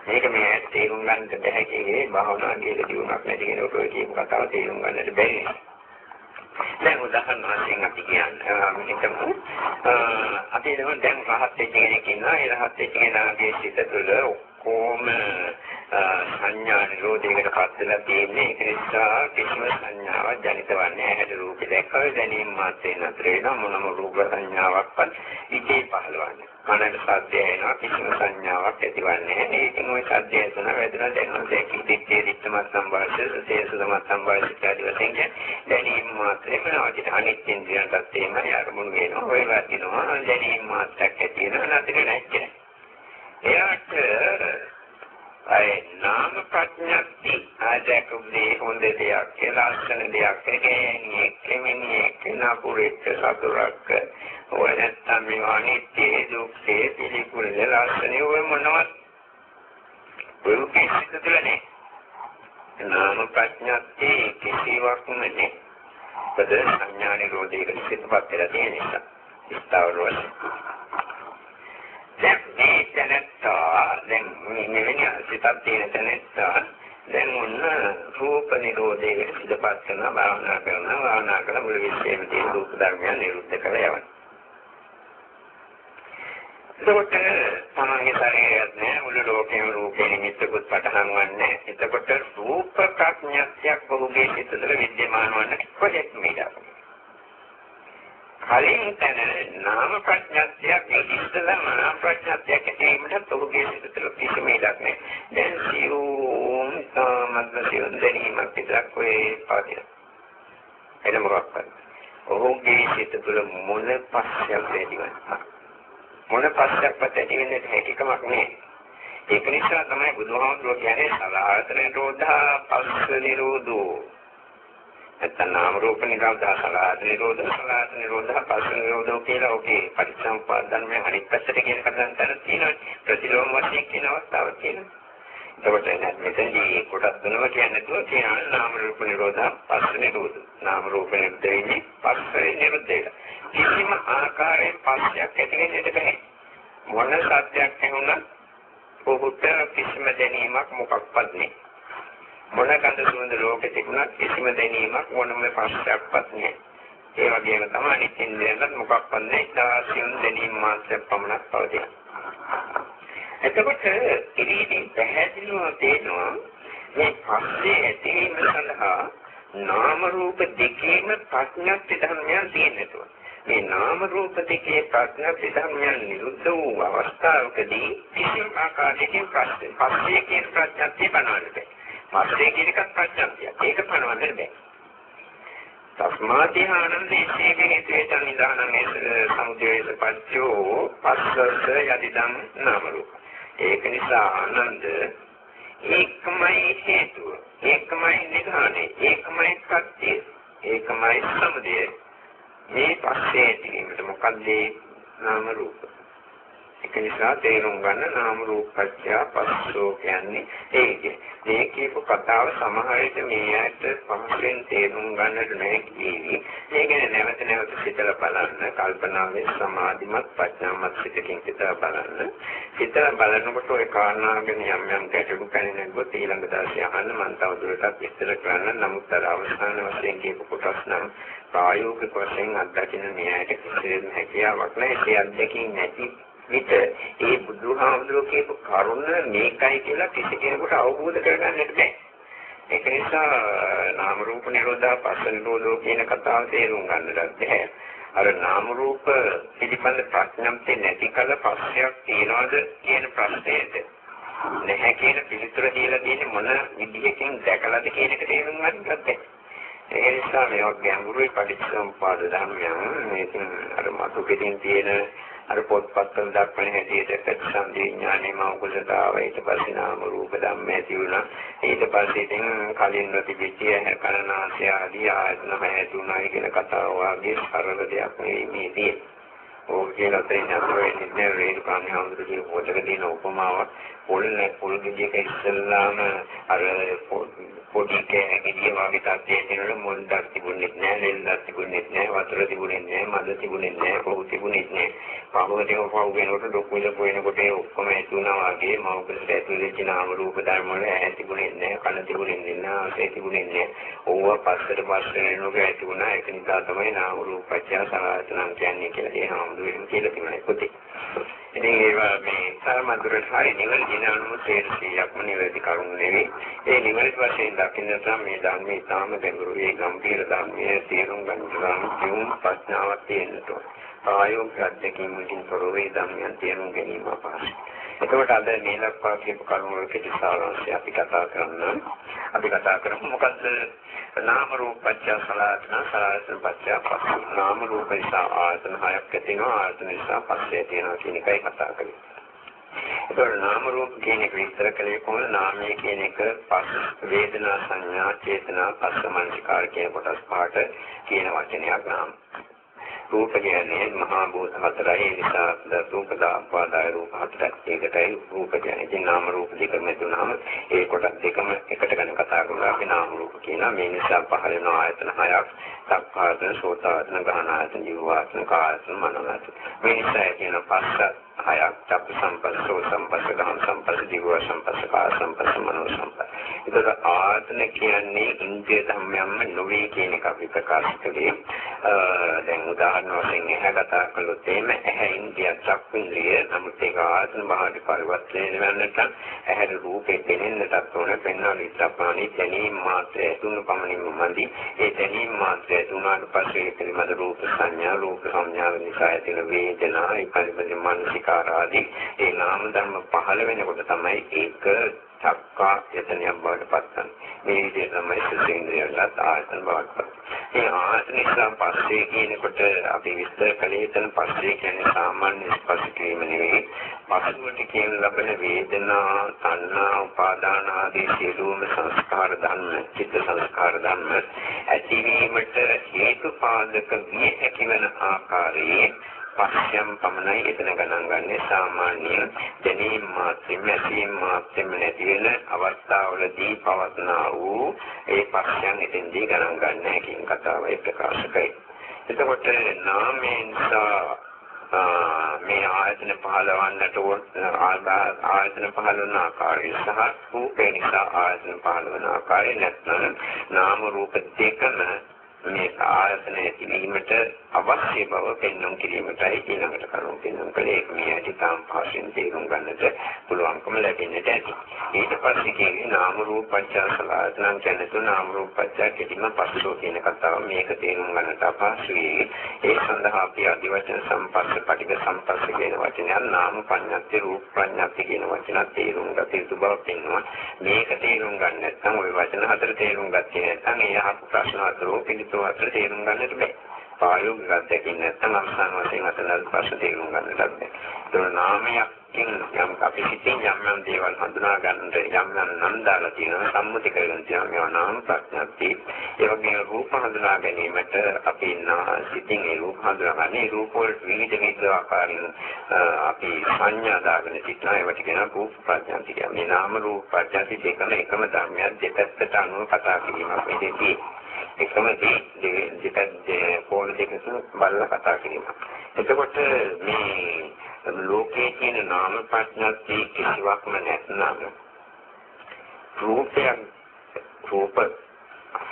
මේක මේ තේරුම් ගන්නට බැහැ කියන්නේ භාවනා කියලා දිනුවක් නැති කෙනෙකුට ඔය කියපු කතාව තේරුම් ගන්නට බැහැ. දැන් උදාහරණ වශයෙන් අපි කියන්නේ හිතමු අපි දැන් දැන් රහත් වෙච්ච කෙනෙක් ඉන්නවා. ඒ රහත් වෙච්ච කෙනාගේ සිත තුළ ඔක්කොම සංඥා නිරෝධයකට පත් වෙලා තියෙන්නේ. ඒක නිසා කිසිම සංඥාවක් ජනිත වන්නේ නැහැ. රූප දැක්කම දැනීම මාත්‍රේ නතර වෙන මොනම රූප සංඥාවක්වත් ඉතේ පහළවන්නේ කනට සද්දය එනවා කිසිම සංඥාවක් ඇතිවන්නේ නැහැ. ඒකෙන් ওই සද්දය එතන වැදෙනවා දැනෙනවා දැකි දිත්තේ දිත්තමත් සම්බාධය සේසුදමත් සම්බාධය ආදී වශයෙන් දැනීම මාත්‍රේ වෙනවා. අනිත් ඉන්ද්‍රියන්ටත් එහෙමයි අරමුණු වෙනවා. ඔය වදිනවා දැනීම මාත්‍රයක් ඇති වෙනවා නැතික නැහැ. එයාට අය නාම ප්‍රඥප්ති ආදකුනේ හොඳ දෙයක් කියලා අසන දෙයක් කියන්නේ කෙමිනේ කෙනාපුරෙත් සතුරක් ඔය නැත්තම් මේ අනිත්‍ය දුක්ඛේ පිළිකුල ලස්සනේ ඔය මොනවත් ඔය කිසිද තුලනේ නාම ප්‍රඥප්ති කිසිවක් නෙමෙයි බද සංඥා නිරෝධයකට සිතපත් වෙලා තියෙන නිසා. ස්ථාවරවල. දැන් මේ තැනත්තා දැන් මෙවැනි සිතක් තියෙන තැනත්තා දැන් මොන රූප නිරෝධයකට සිතපත් කරන භාවනා කරනවා භාවනා කරලා මුළු විශ්වයේම තියෙන රූප ධර්මයන් නිරුද්ධ කරලා යවනවා එතකොට තමන්ගේ ශරීරයත් නෑ මුළු ලෝකෙම රූපේ නිමිත්තකුත් පටහන් වන්නේ එතකොට රූප ප්‍රඥාක්ෂයක් බහුගේ සිත තුළ විද්‍යමාන වන්න කොහෙත් මේලා කලින් තන නාම ප්‍රඥාක්ෂයක් ඉස්සෙල්ලා නාම ප්‍රඥාක්ෂයක් ඇතිවීමට ඔහුගේ සිත තුළ කිසිම ඉඩක් නෑ. දැන් සියුම් සමග සියුම් දැනීමක් විතරක් ඔය පාදින එන මොකක්ද ඔහුගේ සිත තුළ මොන පස්සයක් ඇතිවන්නේ මොන පස්සක්වත් ඇති වෙන්නේ හැකියාවක් නෑ. ඒක නිසා තමයි බුදුහාමුදුරුවෝ කියන්නේ සලආයතන නිරෝධා පස්ස නිරෝධෝ. නැත්නම් නාම රූප නිරෝධා සලආයතන නිරෝධා සලආයතන නිරෝධා පස්ස නිරෝධෝ කියලා ඔකේ පරිසම්පාද ධර්මයෙන් අනිත් පැත්තට කියන කතාවක් තියෙනවා. ප්‍රතිලෝම වශයෙන් කියන අවස්ථාවක් තියෙනවා. එතකොට මෙතනදී කොටස් තුනම කියන්නේ තුන කියනවා නාම රූප නිරෝධා පස්ස නිරෝධ. නාම රූප නිරෝධ වෙන්නේ පස්සේ නිරෝධය. කිසිම ආකාරයෙන් පස්සයක් ඇති වෙන්නට බෑ. මොන සත්‍යයක් ඇහුණත් ඔහුට කිසිම දැනීමක් මොකක්වත් නෑ. මොන කඳ සුවඳ ලෝකෙ තිබුණත් කිසිම දැනීමක් මොනම පස්සයක්වත් නෑ. ඒ වගේම තමයි අනිත් ඉන්ද්‍රියන්ට මොකක්වත් නෑ. දාසියුන් දැනීම මාත්‍රයක් පමණක් පවතින. එතකොට ඉතින් පැහැදිලිව තේනවා මේ පස්සේ ඇතිවීම සඳහා නාම රූප දෙකේම ප්‍රඥප්ති ධර්මයන් තියෙනවා. මේ නාම රූප දෙකේ ප්‍රඥා ධර්මයන් නිරුද්ධ වූ අවස්ථාවකදී කිසිම ආකාරයකින් පස්සේ පස්සේ කියන ප්‍රඥාත්‍ය පනවන්න බෑ. පස්සේ කියන එකත් ප්‍රඥාත්‍ය. ඒක පනවන්න බෑ. තස්මාති ආනන්දේ සීගේතේ නිදානං සමුදේස පච්චෝ පස්සස යදිදං නාම රූප. ඒක නිසා ආනන්ද ඒකමයි හේතුව ඒකමයි නිදානේ ඒකමයි සත්‍ය ඒකමයි සමුදේ මේ පස්සේ ඇතිවීමට මොකක්ද නාම රූප? ඒක නිසා තේරුම් ගන්න නාම රූප පත්‍ය පස්සෝ කියන්නේ ඒක. මේ කියපු කතාව සමහර විට මේ ඇයට පහසෙන් තේරුම් ගන්නට නැහැ මේ ගැන නැවත නැවත සිතලා බලන්න, කල්පනාවෙන් සමාධිමත් ප්‍රඥාමත් සිතකින් සිතලා බලන්න. සිතලා බලනකොට ওই කාරණා ගැන යම් යම් ගැටලු කණිනකොට ඊළඟ දවසේ අහන්න මම තවදුරටත් විස්තර කරන්න. නමුත් අර අවසාන වශයෙන් කියපු කොටස් නම් ප්‍රායෝගික වශයෙන් අත්දකින්න මේ ඇයට කිසිම හැකියාවක් නැහැ. ඒ අත්දැකීම් නැති විට ඒ බුදුහාමුදුරුවෝ කියපු කරුණ මේකයි කියලා කිසි කෙනෙකුට අවබෝධ කරගන්නට බෑ. ඒක නිසා නාම රූප නිරෝධා පස්ස නිරෝධෝ කියන කතාව තේරුම් ගන්නට බැහැ. අර නාම රූප පිළිබඳ ප්‍රඥාන්තේ නැති කල පස්සයක් තියනවාද කියන ප්‍රශ්නයට නැහැ කියන පිළිතුර දීලා තියෙන්නේ මොන විදිහකින් දැකලාද කියන එක තේරුම් ගන්නත් බැහැ. ඒ නිසා මේ ගැඹුරුයි පටිච්චසමුපාද ධර්මයන් මේකින් අර මතු පිටින් තියෙන අර පොත්පත්වල දක්වන හැටියට ප්‍රතිසන්දි විඥානේ මෞකසතාව ඊට පස්සේ නාම රූප ධම්ම ඇති වුණා ඊට පස්සේ ඉතින් කලින් ප්‍රතිවිච්චය කලනාසය ආදී ආයතන හැදුණා කියන කතාව වාගේ සරල දෙයක් නෙවෙයි මේ තියෙන්නේ. ඕක කියලා තේින්න අපේ නිදේ රේල් කාණේ හඳුරු පොතක තියෙන උපමාව පොල් පොල් ගෙඩියක ඉස්සල්ලාම අර පොඩි කෑගිරිය වගේ තත්ත්වයේ තියෙනවල. මොන්ඩක් තිබුණෙත් නෑ ලෙල්ලක් තිබුණෙත් නෑ වතුර තිබුණෙත් නෑ මද තිබුණෙත් නෑ පොහු තිබුණෙත් නෑ. පහවටම පහු වෙනකොට ඩොක්කුල පොයනකොට ඒ ඔක්කොම ඇතුණා වගේ මෞකසට ඇතුළේ නාම රූප ධර්ම වල ඇහැ තිබුණෙත් නෑ කන තිබුණෙත් නෑ ආසය තිබුණෙත් නෑ. ඕවා පස්සට පස්සේ එනකොට ඇතුණා ඒක නිසා තමයි නාම රූපච්ඡා සලආයතන කියන්නේ කියලා ඒ හාමුදුරුවෝ කියලා තියෙනවා පොතේ. ඉතින් ඒවා මේ සාමන්තරට හරි නිවැරදි නම තේරුසියක්ම නිවැරදි කරුණු නෙවෙයි. ඒ නිවැරදි වශයෙන් දකින්න නම් මේ ධර්මයේ තාම ගැඹුරුයි ගම්භීර ධර්මයේ තේරුම් ගන්න පුළුවන් ප්‍රඥාවක් තියෙන්න ඕන. ආයෝග අධ්‍යක්ීමකින් තොරව ධර්මයන් තේරුම් ගැනීම අපහසුයි. එතකොට අද මේ ලක්වා කියපු කරුණු වල කෙටි සාරාංශය අපි කතා කරන්න. අපි කතා කරමු මොකද්ද නාම රූප පත්‍ය සලආතන සලආතන පත්‍ය පස්ස නාම රූප නිසා ආයතන හයක් ඇතිවෙනවා ආයතන නිසා පස්සේ තියෙනවා කියන එකයි කතා කරන්නේ. ඒතකොට නාම රූප කියන එක විස්තර කළේ කොහොමද නාමය කියන එක පස්ස වේදනා සංඥා චේතනා පස්ස මනසිකාර කියන කොටස් පහට කියන වචනයක් නාම. රූප කියන්නේ මහා භූත හතරයි ඒ නිසා රූප දාපාදාය රූප හතරක් ඒකටයි රූප කියන්නේ. ඉතින් නාම රූප දෙකම තුනම ඒ කොටස් දෙකම එකට ගන්න කතා කරලා අපි නාම රූප කියනවා. මේ නිසා පහළ වෙන ආයතන හයක් සක්කායතන, සෝතායතන, ගහනායතන, ජීවායතන, කායතන, මනෝයතන. මේ නිසා කියන පස්ස හයක් චක්ක සම්පස්සෝ සම්පස්ස ගහන සම්පස්ස දිව සම්පස්ස කාය සම්පස්ස මනෝ සම්පස්ස. ඒකට ආයතන කියන්නේ ඉන්ද්‍රිය ධර්මයන්ම නොවේ කියන එක අපි ප්‍රකාශ කළේ. දැන් උදාහරණ වශයෙන් එහා කතා කළොත් එimhe ඇහැ ඉන්ද්‍රිය චක්ක ඉන්ද්‍රිය නමුත් ඒක ආයතන භාගය පරිවර්තනය වෙන්නට ඇහැට රූපේ පෙනෙන්නටත් ඕන පෙන්වන ඉස්සපාණි දැනීම මාත්‍රය තුන පමණින්ම මදි. ඒ දැනීම මාත්‍රය තුනට පස්සේ පිළිමද රූප සංඥා රූප සංඥා නිසා ඇතිවන වේදනා ඒ පරිබඳ මානසික සංස්කාර ආදී ඒ නාම ධර්ම පහළ වෙනකොට තමයි ඒක චක්කා යතනයක් බවට පත් වෙන්නේ. මේ විදිහට තමයි සුසේන්ද්‍රයන්ට ආයතන බවට පත් ඒ ආයතන නිසා පස්සේ කියනකොට අපි විස්තර කළේ එතන පස්සේ කියන්නේ සාමාන්‍ය ස්පර්ශ කිරීම නෙවෙයි. පසුවට කියන ලබන වේදනා, සංනා, උපාදාන ආදී සියලුම සංස්කාර ධර්ම, චිත්ත සංස්කාර ධර්ම ඇතිවීමට හේතුපාදක විය හැකි වන ආකාරයේ පස්සයන් පමණයි එතන ගණන් ගන්න සාමාන්‍ය දැනීම මාත්‍රෙම ඇසීම මාත්‍රෙම නැති වෙන අවස්ථාවලදී පවත්නා වූ ඒ පස්සයන් එතෙන්දී ගණන් ගන්න කියන කතාවයි ප්‍රකාශ කරේ. එතකොට නාමයෙන් මේ ආයතන පහළවන්නට ආයතන පහළ වන ආකාරය සහ රූපේ නිසා ආයතන පහළ වන ආකාරය නැත්නම් නාම රූප දෙකම මේ ආයතන ඇතිවීමට අවශ්‍ය බව පෙන්වන්න කිරීමටයි ඊළඟට කරුණු පෙන්වන්න කලේ මේ අධිතාම් පාසෙන් තේරුම් ගන්නට පුළුවන්කම ලැබෙන්නට ඇති. ඊට පස්සේ කියන්නේ නාම රූප පච්චාසලායතන කියන්නේ නාම රූප පච්චා කෙටිම පස්සෝ කියන කතාව මේක තේරුම් ගන්නට අපහසුයි. ඒ සඳහා අපි අධිවචන සම්පස්ස පටික සම්පස්ස කියන වචනයන් නාම පඤ්ඤාති රූප පඤ්ඤාති කියන වචන තේරුම් ගත යුතු බව පෙන්වනවා. මේක තේරුම් ගන්න නැත්නම් ওই වචන හතර තේරුම් ගත්තේ නැත්නම් ඒ අහපු ප්‍රශ්න අතර පිළිතුරු අතර තේරුම් ගන්නට බැහැ. ප්‍රායෝගික අත්දැකීම් නැත්නම් අවසාන වශයෙන් අතන ප්‍රශ්න තේරුම් ගන්නට බැහැ. ඒක නාමයක් යම් අපි හිතින් යම් යම් දේවල් හඳුනා ගන්නට යම් යම් නම් දාලා තියෙනවා සම්මුති කරගෙන තියෙනවා. මේවා නාම ප්‍රඥාති. ඒ වගේම රූප හඳුනා ගැනීමට අපි සිතින් ඒ රූප හඳුනාගන්නේ රූප වලට විවිධ විවිධ ආකාරයෙන් අපි සංඥා දාගෙන සිටිනවා. ඒවට කියන රූප ප්‍රඥාති කියන්නේ මේ නාම රූප ප්‍රඥාති දෙකම එකම ධර්මයක් දෙපැත්තට අනුව කතා කිරීමක් මෙතෙදී එකම දේ දෙපැත්ත පොල් දෙක බලලා කතා කිරීම. එතකොට මේ ලෝකයේ තියෙන නාම ප්‍රඥාති කිසිවක්ම නැත්නම් රූපයක් රූප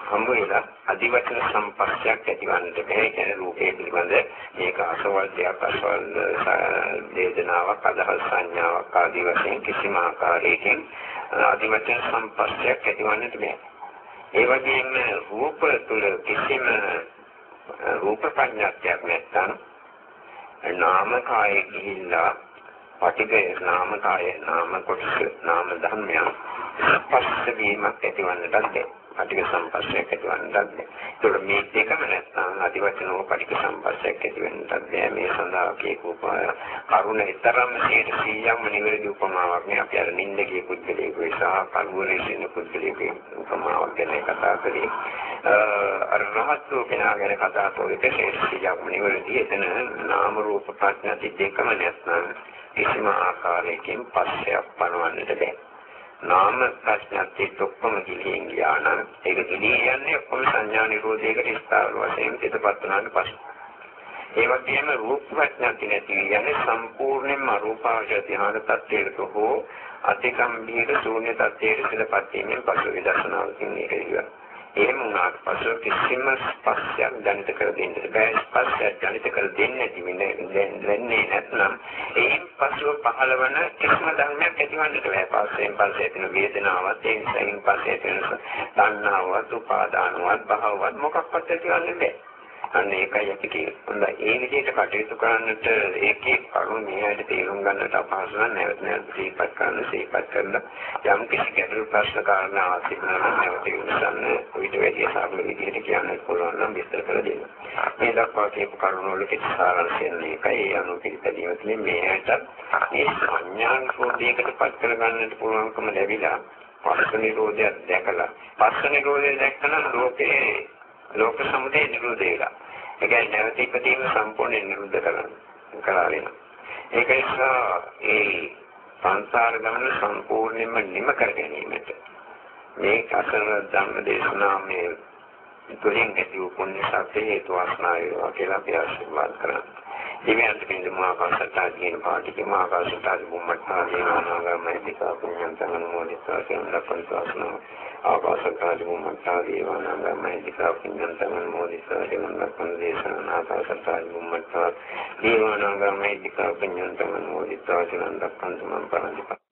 හමු වෙලා අදිවචන සම්පස්සයක් ඇතිවන්නට බැහැ කියන රූපේ පිළිබඳ මේක අසවල් දෙයක් අසවල් වේදනාවක් අදහස් සංඥාවක් ආදී වශයෙන් කිසිම ආකාරයකින් අදිවචන සම්පස්සයක් ඇතිවන්නට බැහැ ඒ වගේම රූප තුල කිසිම රූප ප්‍රඥාවක් නැත්නම් නාම කායේ ගිහිල්ලා පටිඝය නාම කාය නාම කොටස නාම ධර්මයන් ස්පර්ශ වීමක් ඇතිවන්නට බැහැ. පටික සම්පස්සයක් ඇතිවන්නත් බැහැ. ඒතකොට මේ දෙකම නැත්නම් අදිවචනෝ පටික සම්පස්සයක් ඇති වෙන්නත් බැහැ. මේ සඳහා කියපු කරුණ ඊතරම් 100%ක්ම නිවැරදි උපමාවක් නේ අපි අර නින්දගේ පුද්ගලයෙකු සහ කල්වරේ ඉන්න පුද්ගලයෙකු උපමාවක් ගැන කතා කරේ. අර රහත් වූ කෙනා ගැන කතා කරලා 100%ක්ම නිවැරදි. එතන නාම රූප ප්‍රඥා දෙකම නැත්නම් කිසිම ආකාරයකින් පස්සයක් පනවන්නට බැහැ. නාම ප්‍රශ්නත් ඔක්කොම ගිලින් ගියා නම් ඒක ගිලී යන්නේ ඔක්කොම සංඥා නිරෝධයකට ස්ථාවර වශයෙන් පිටපත් වුණාට පස්සේ. ඒ වගේම රූප ප්‍රඥාත් නැති යන්නේ සම්පූර්ණයෙන්ම අරූපාවචර ධ්‍යාන තත්ත්වයකට හෝ අතිගම්භීර ශූන්‍ය තත්ත්වයකට සිලපත් වීමෙන් පසු විදර්ශනාවකින් මේක ඉවරයි. එහෙම වුණාට පසු කිසිම ස්පර්ශයක් දැනිට කර දෙන්න බෑ ස්පර්ශයක් දැනිට කර දෙන්නේ නැති වෙන්නේ නැත්නම් ඒ පසුව පහළවන කිසිම ධර්මයක් ඇතිවන්නට බෑ. පස්සෙන් පස්සේ තියෙන වේදනාවත් ඒ නිසායින් පස්සේ තියෙන තණ්හාවත් උපාදානවත් භවවත් මොකක්වත් ඇතිවන්නේ බෑ. අන්න ඒකයි අපි කියන්නේ. හොඳයි. ඒ විදිහට කටයුතු කරන්නට ඒකේ කරුණු මෙහෙයට තේරුම් ගන්නට අපහසු නම් නැවත නැවත සිහිපත් කරන සිහිපත් කරන යම් කිසි ගැටළු ප්‍රශ්න කාරණා තිබුණා නම් නැවත විමසන්න ඊට වැඩි සාකල විදිහට කියන්න පුළුවන් නම් විස්තර කර දෙන්න. මේ දක්වා කියපු කරුණු වල කිසි සාරාංශයක් නෑ. ඒ අනුව පිළිපැදීම තුළින් මෙහෙයට මේ සංඥාන් රෝධයකට පත් කර ගන්නට පුළුවන්කම ලැබිලා පස්ස නිරෝධය දැකලා පස්ස නිරෝධය දැක්කම ලෝකේ ලෝක සමුදය නිරෝධ වෙලා. ඒ කියන්නේ නැවත ඉපදීම සම්පූර්ණයෙන් නිරුද්ධ කරනවා. කරලා වෙනවා. ඒක නිසා ඒ සංසාර ගමන සම්පූර්ණයෙන්ම නිම කර ගැනීමට මේ අසරණ ධම්ම දේශනාවේ තුලින් ඇති වූ පුණ්‍ය ශක්තිය හේතු වාසනා වේවා කියලා අපි ආශිර්වාද කරනවා. දිව්‍යන්ත බින්ද මහාකාශතා කියන පාටික මහාකාශතා බුම්මත්තා දේවානාගමයිතිකා පුඤ්ඤන්තං අනුමෝදිතා කියන ලක්ෂණ ආකාශතා බුම්මත්තා දේවානාගමයිතිකා පුඤ්ඤන්තං අනුමෝදිතා කියන ලක්ෂණ දේශන ආකාශතා බුම්මත්තා දේවානාගමයිතිකා පුඤ්ඤන්තං අනුමෝදිතා කියන ලක්ෂණ මම් පරන්තිපා